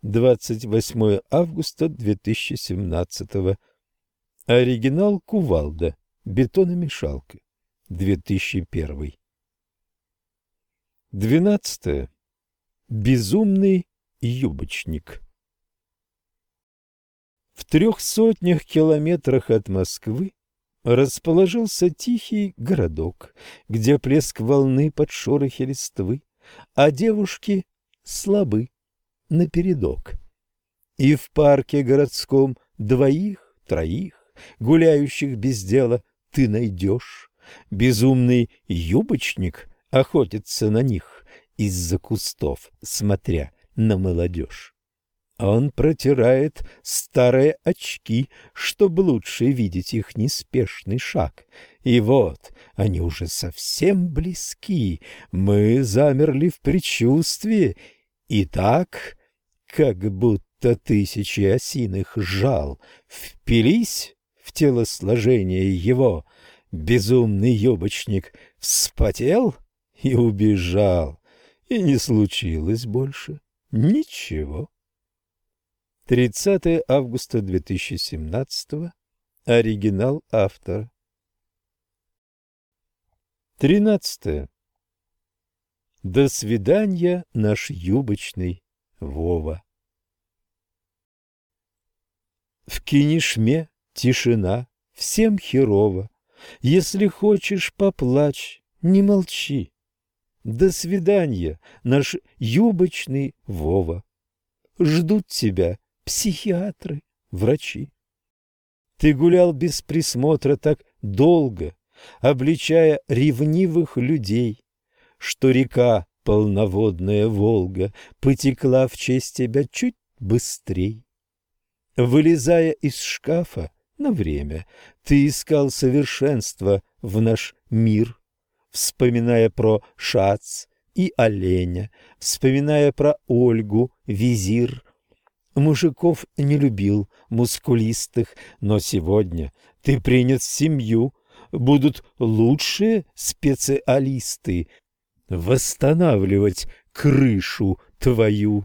28 августа 2017 Оригинал Кувалда. Бетономешалка. 2001. 12. Безумный юбочник. В трех сотнях километрах от Москвы расположился тихий городок, где плеск волны под шорохи листвы, а девушки слабы напередок. И в парке городском двоих, троих, гуляющих без дела, ты найдешь. Безумный юбочник охотится на них из-за кустов, смотря на молодежь. Он протирает старые очки, чтобы лучше видеть их неспешный шаг. И вот они уже совсем близки. Мы замерли в предчувствии. И так, как будто тысячи осиных жал впились в телосложение его, безумный юбочник вспотел и убежал, и не случилось больше ничего. 30 августа 2017 Оригинал автора. 13. До свидания, наш юбочный Вова. В кинешме тишина, всем херово. Если хочешь, поплачь, не молчи. До свидания, наш юбочный Вова. Ждут тебя психиатры, врачи. Ты гулял без присмотра так долго, обличая ревнивых людей, что река, полноводная Волга, потекла в честь тебя чуть быстрей. Вылезая из шкафа на время, ты искал совершенство в наш мир, вспоминая про шац и оленя, вспоминая про Ольгу, визир. Мужиков не любил, мускулистых, но сегодня ты принят в семью, будут лучшие специалисты восстанавливать крышу твою,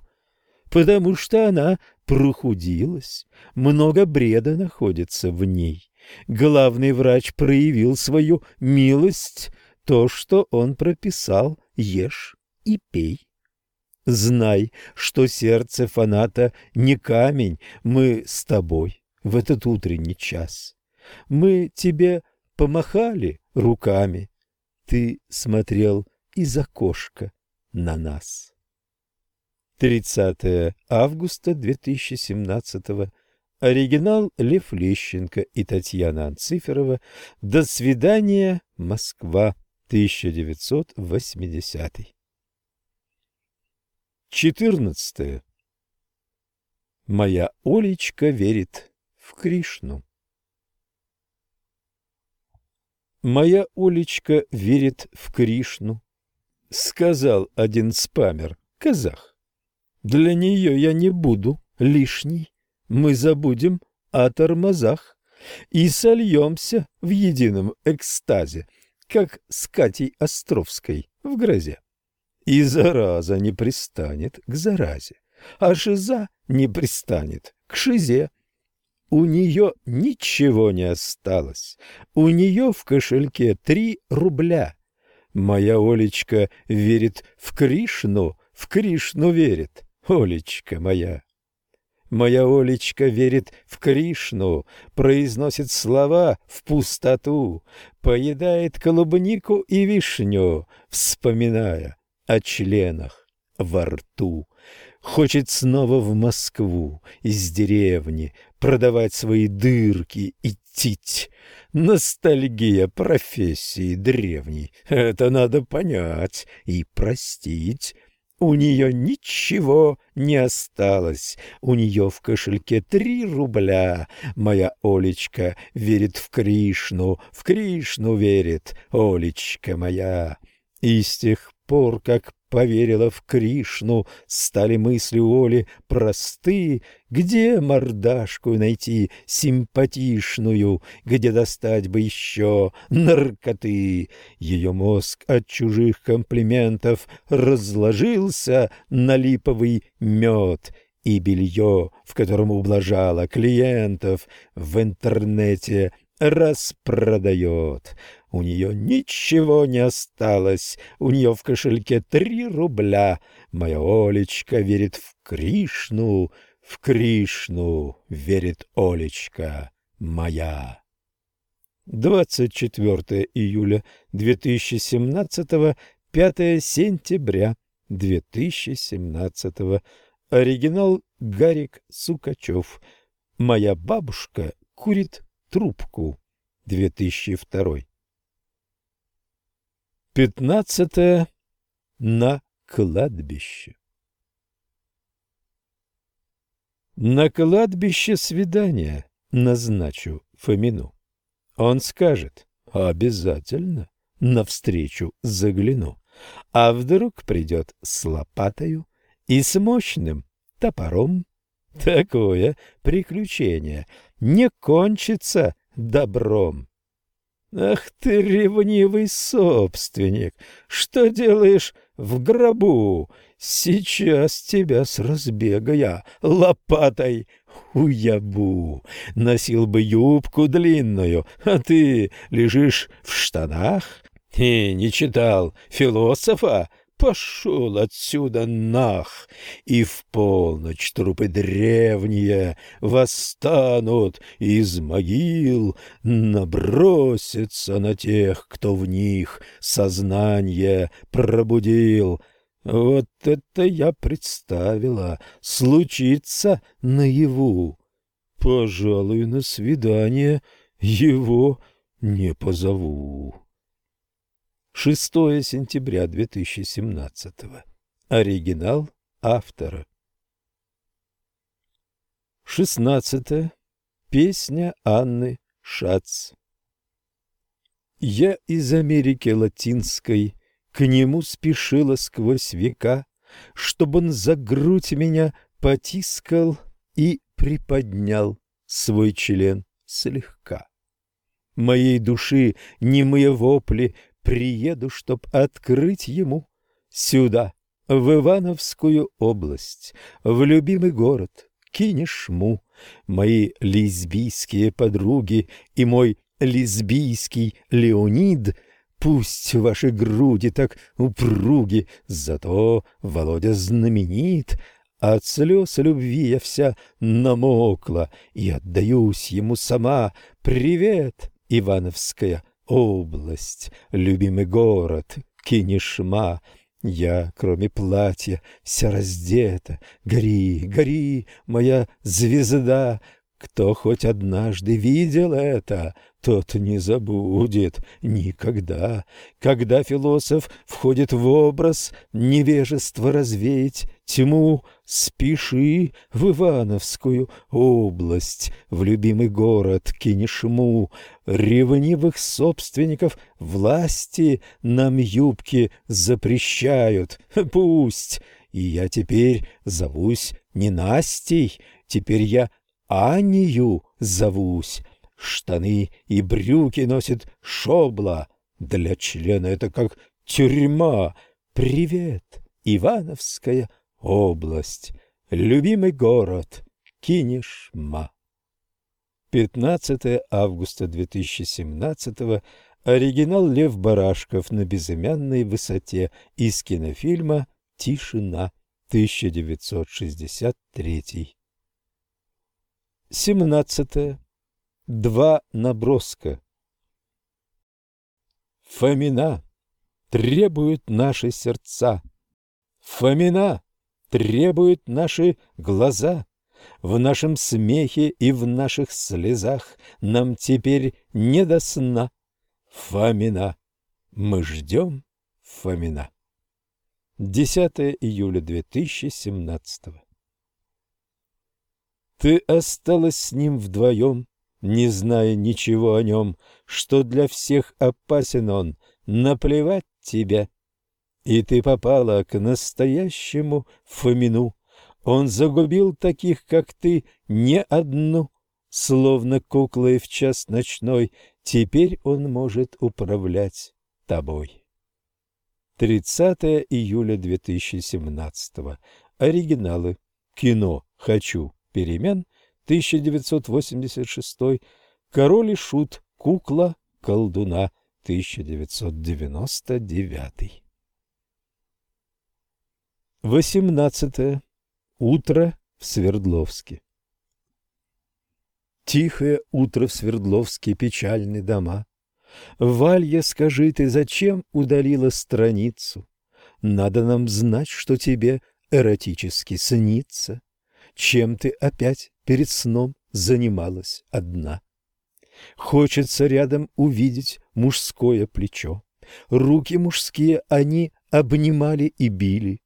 потому что она прохудилась, много бреда находится в ней. Главный врач проявил свою милость, то, что он прописал, ешь и пей. Знай, что сердце фаната не камень, мы с тобой в этот утренний час. Мы тебе помахали руками, ты смотрел из окошка на нас. 30 августа 2017 Оригинал Лев Лещенко и Татьяна Анциферова. До свидания, Москва, 1980. 14. Моя Олечка верит в Кришну. Моя Олечка верит в Кришну, сказал один спамер, казах. Для нее я не буду лишний. Мы забудем о тормозах и сольемся в едином экстазе, как с Катей Островской в грозе. И зараза не пристанет к заразе, а шиза не пристанет к шизе. У нее ничего не осталось, у нее в кошельке три рубля. Моя Олечка верит в Кришну, в Кришну верит, Олечка моя. Моя Олечка верит в Кришну, произносит слова в пустоту, поедает клубнику и вишню, вспоминая о членах во рту. Хочет снова в Москву из деревни продавать свои дырки и тить. Ностальгия профессии древней. Это надо понять и простить. У нее ничего не осталось. У нее в кошельке три рубля. Моя Олечка верит в Кришну, в Кришну верит, Олечка моя. И с тех пор, как поверила в Кришну, стали мысли Оли просты. Где мордашку найти симпатичную, где достать бы еще наркоты? Ее мозг от чужих комплиментов разложился на липовый мед — и белье, в котором ублажала клиентов, в интернете распродает. У нее ничего не осталось, у нее в кошельке три рубля. Моя Олечка верит в Кришну, в Кришну верит Олечка моя. 24 июля 2017, 5 сентября 2017. Оригинал Гарик Сукачев. Моя бабушка курит трубку. 2002. Пятнадцатое. На кладбище. На кладбище свидание назначу Фомину. Он скажет, обязательно, навстречу загляну. А вдруг придет с лопатою и с мощным топором? Такое приключение не кончится добром. Ах ты, ревнивый собственник, что делаешь в гробу? Сейчас тебя с разбега я лопатой уябу. Носил бы юбку длинную, а ты лежишь в штанах и не читал философа, Пошел отсюда нах, и в полночь трупы древние восстанут из могил, набросятся на тех, кто в них сознание пробудил. Вот это я представила, случится наяву. Пожалуй, на свидание его не позову. 6 сентября 2017. Оригинал автора. 16. Песня Анны Шац. Я из Америки Латинской к нему спешила сквозь века, чтобы он за грудь меня потискал и приподнял свой член слегка. Моей души немые вопли приеду, чтоб открыть ему сюда, в Ивановскую область, в любимый город Кинешму. Мои лесбийские подруги и мой лесбийский Леонид — Пусть ваши груди так упруги, зато Володя знаменит. От слез любви я вся намокла и отдаюсь ему сама. Привет, Ивановская область, любимый город, Кинешма. Я, кроме платья, вся раздета. Гори, гори, моя звезда, Кто хоть однажды видел это, тот не забудет никогда. Когда философ входит в образ, невежество развеять, тьму, спеши в Ивановскую область, в любимый город Кинешму. Ревнивых собственников власти нам юбки запрещают. Пусть, и я теперь зовусь не Настей, теперь я Анию зовусь. Штаны и брюки носит шобла. Для члена это как тюрьма. Привет, Ивановская область, любимый город Кинешма. 15 августа 2017 Оригинал Лев Барашков на безымянной высоте из кинофильма «Тишина» 1963. 17. Два наброска. Фомина требуют наши сердца. Фомина требуют наши глаза. В нашем смехе и в наших слезах нам теперь не до сна. Фомина. Мы ждем Фомина. 10 июля 2017 ты осталась с ним вдвоем, не зная ничего о нем, что для всех опасен он, наплевать тебе. И ты попала к настоящему Фомину. Он загубил таких, как ты, не одну. Словно куклой в час ночной, теперь он может управлять тобой. 30 июля 2017. Оригиналы. Кино «Хочу» перемен, 1986, Король и шут, кукла, колдуна, 1999. 18. Утро в Свердловске. Тихое утро в Свердловске, печальны дома. Валья, скажи ты, зачем удалила страницу? Надо нам знать, что тебе эротически снится чем ты опять перед сном занималась одна. Хочется рядом увидеть мужское плечо. Руки мужские они обнимали и били.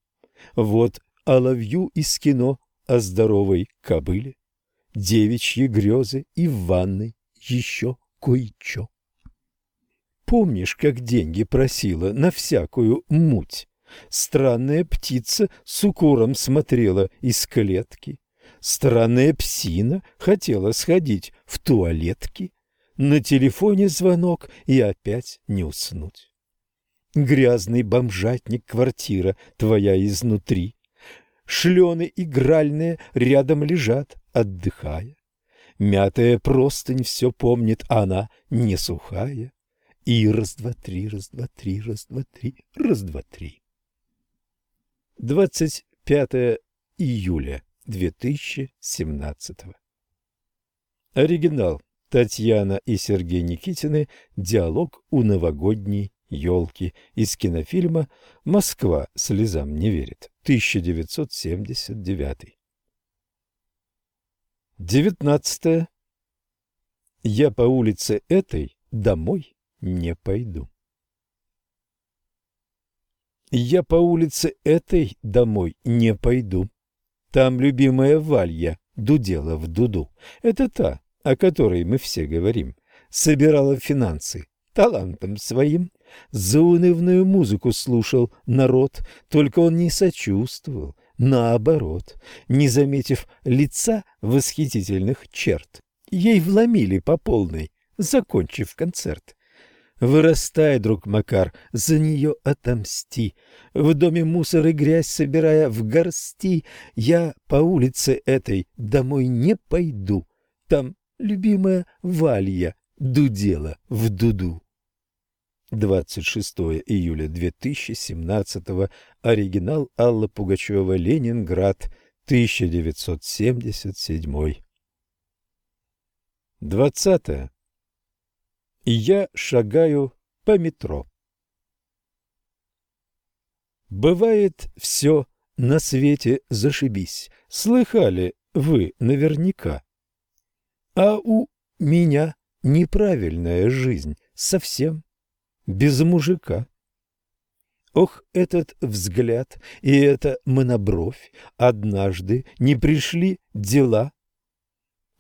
Вот оловью из кино о здоровой кобыле. Девичьи грезы и в ванной еще кое-что. Помнишь, как деньги просила на всякую муть? Странная птица с укором смотрела из клетки. Странная псина хотела сходить в туалетки. На телефоне звонок и опять не уснуть. Грязный бомжатник квартира твоя изнутри. Шлены игральные рядом лежат, отдыхая. Мятая простынь все помнит, она не сухая. И раз-два-три, раз-два-три, раз-два-три, раз-два-три. 25 июля 2017. Оригинал. Татьяна и Сергей Никитины. Диалог у новогодней елки из кинофильма «Москва слезам не верит» 1979. 19. Я по улице этой домой не пойду. Я по улице этой домой не пойду. Там любимая Валья дудела в дуду. Это та, о которой мы все говорим. Собирала финансы талантом своим. Заунывную музыку слушал народ, только он не сочувствовал, наоборот, не заметив лица восхитительных черт. Ей вломили по полной, закончив концерт. Вырастай, друг Макар, за нее отомсти. В доме мусор и грязь собирая в горсти, я по улице этой домой не пойду. Там любимая Валья дудела в дуду. 26 июля 2017 Оригинал Алла Пугачева. Ленинград. 1977. 20 и я шагаю по метро. Бывает все на свете зашибись. Слыхали вы наверняка. А у меня неправильная жизнь, совсем, без мужика. Ох, этот взгляд и эта монобровь, однажды не пришли дела.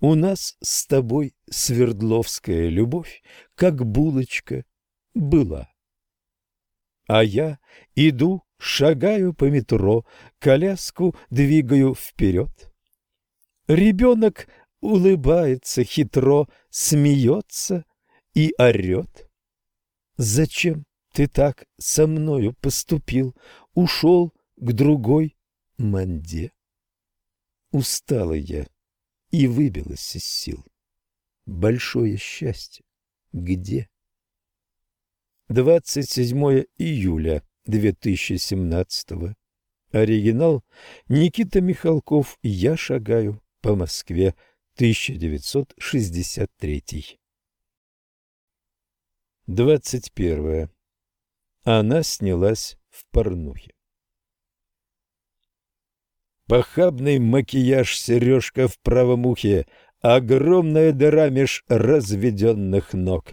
У нас с тобой свердловская любовь, как булочка, была. А я иду, шагаю по метро, коляску двигаю вперед. Ребенок улыбается хитро, смеется и орет. Зачем ты так со мною поступил, ушел к другой манде? Устала я и выбилась из сил. Большое счастье где? 27 июля 2017 Оригинал Никита Михалков «Я шагаю по Москве» 1963 21. Она снялась в порнухе. Похабный макияж, сережка в правом ухе, огромная дыра меж разведенных ног.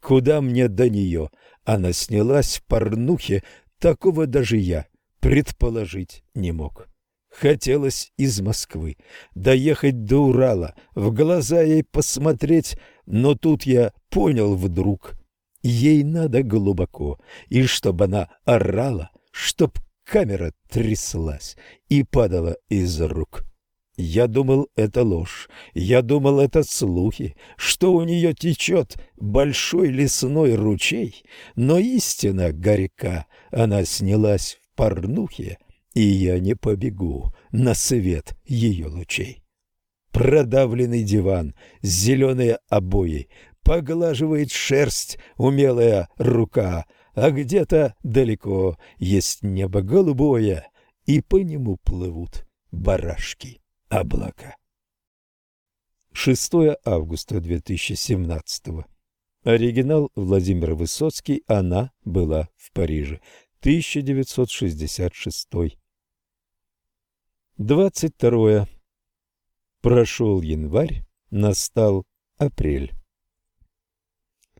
Куда мне до нее? Она снялась в порнухе, такого даже я предположить не мог. Хотелось из Москвы доехать до Урала, в глаза ей посмотреть, но тут я понял вдруг, ей надо глубоко, и чтобы она орала, чтоб камера тряслась и падала из рук. Я думал, это ложь, я думал, это слухи, что у нее течет большой лесной ручей, но истина горька, она снялась в порнухе, и я не побегу на свет ее лучей. Продавленный диван, зеленые обои, поглаживает шерсть умелая рука, а где-то далеко есть небо голубое, и по нему плывут барашки облака. 6 августа 2017 Оригинал Владимир Высоцкий «Она была в Париже», 1966 22. Прошел январь, настал апрель.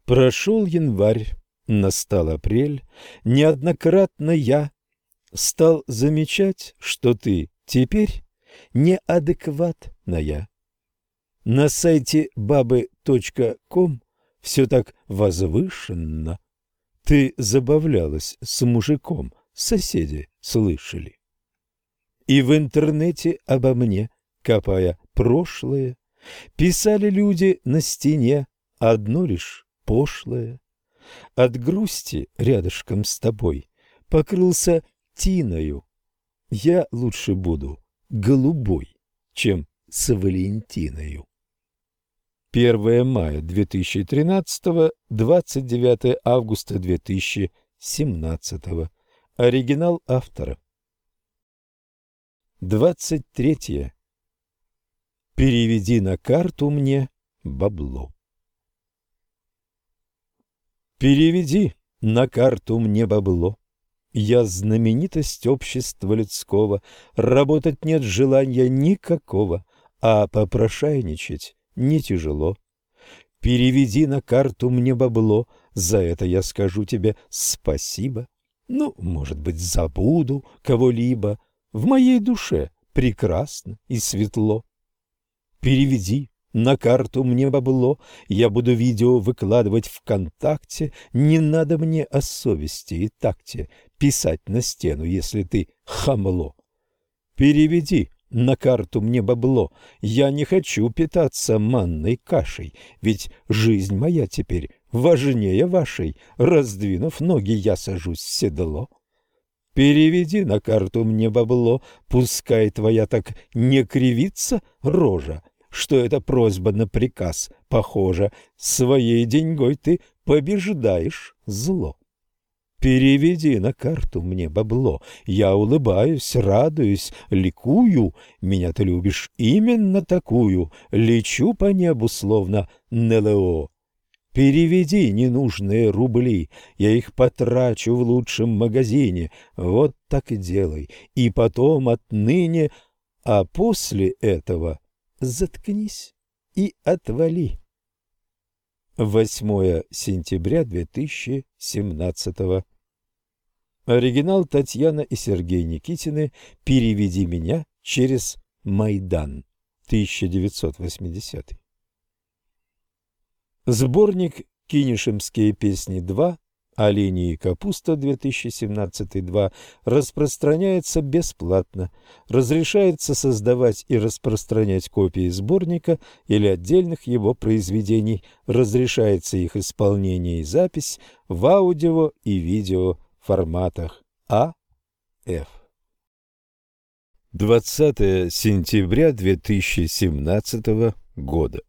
Прошел январь, настал апрель, неоднократно я стал замечать, что ты теперь неадекватная. На сайте бабы.ком все так возвышенно. Ты забавлялась с мужиком, соседи слышали. И в интернете обо мне, копая прошлое, писали люди на стене одно лишь пошлое. От грусти рядышком с тобой покрылся тиною. Я лучше буду голубой, чем с Валентиною. 1 мая 2013, 29 августа 2017. Оригинал автора. 23. Переведи на карту мне бабло. Переведи на карту мне бабло. Я знаменитость общества людского, работать нет желания никакого, а попрошайничать не тяжело. Переведи на карту мне бабло, за это я скажу тебе спасибо. Ну, может быть, забуду кого-либо. В моей душе прекрасно и светло. Переведи на карту мне бабло, я буду видео выкладывать ВКонтакте, не надо мне о совести и такте писать на стену, если ты хамло. Переведи на карту мне бабло, я не хочу питаться манной кашей, ведь жизнь моя теперь важнее вашей, раздвинув ноги, я сажусь в седло. Переведи на карту мне бабло, пускай твоя так не кривится рожа, что эта просьба на приказ похожа. Своей деньгой ты побеждаешь зло. Переведи на карту мне бабло. Я улыбаюсь, радуюсь, ликую. Меня ты любишь именно такую. Лечу по небу, словно НЛО. Переведи ненужные рубли, я их потрачу в лучшем магазине. Вот так и делай. И потом отныне, а после этого заткнись и отвали. 8 сентября 2017 Оригинал Татьяна и Сергей Никитины «Переведи меня через Майдан» 1980. Сборник «Кинешемские песни 2» «Олени и капуста» 2017-2 распространяется бесплатно. Разрешается создавать и распространять копии сборника или отдельных его произведений. Разрешается их исполнение и запись в аудио и видео форматах А, Ф. 20 сентября 2017 года.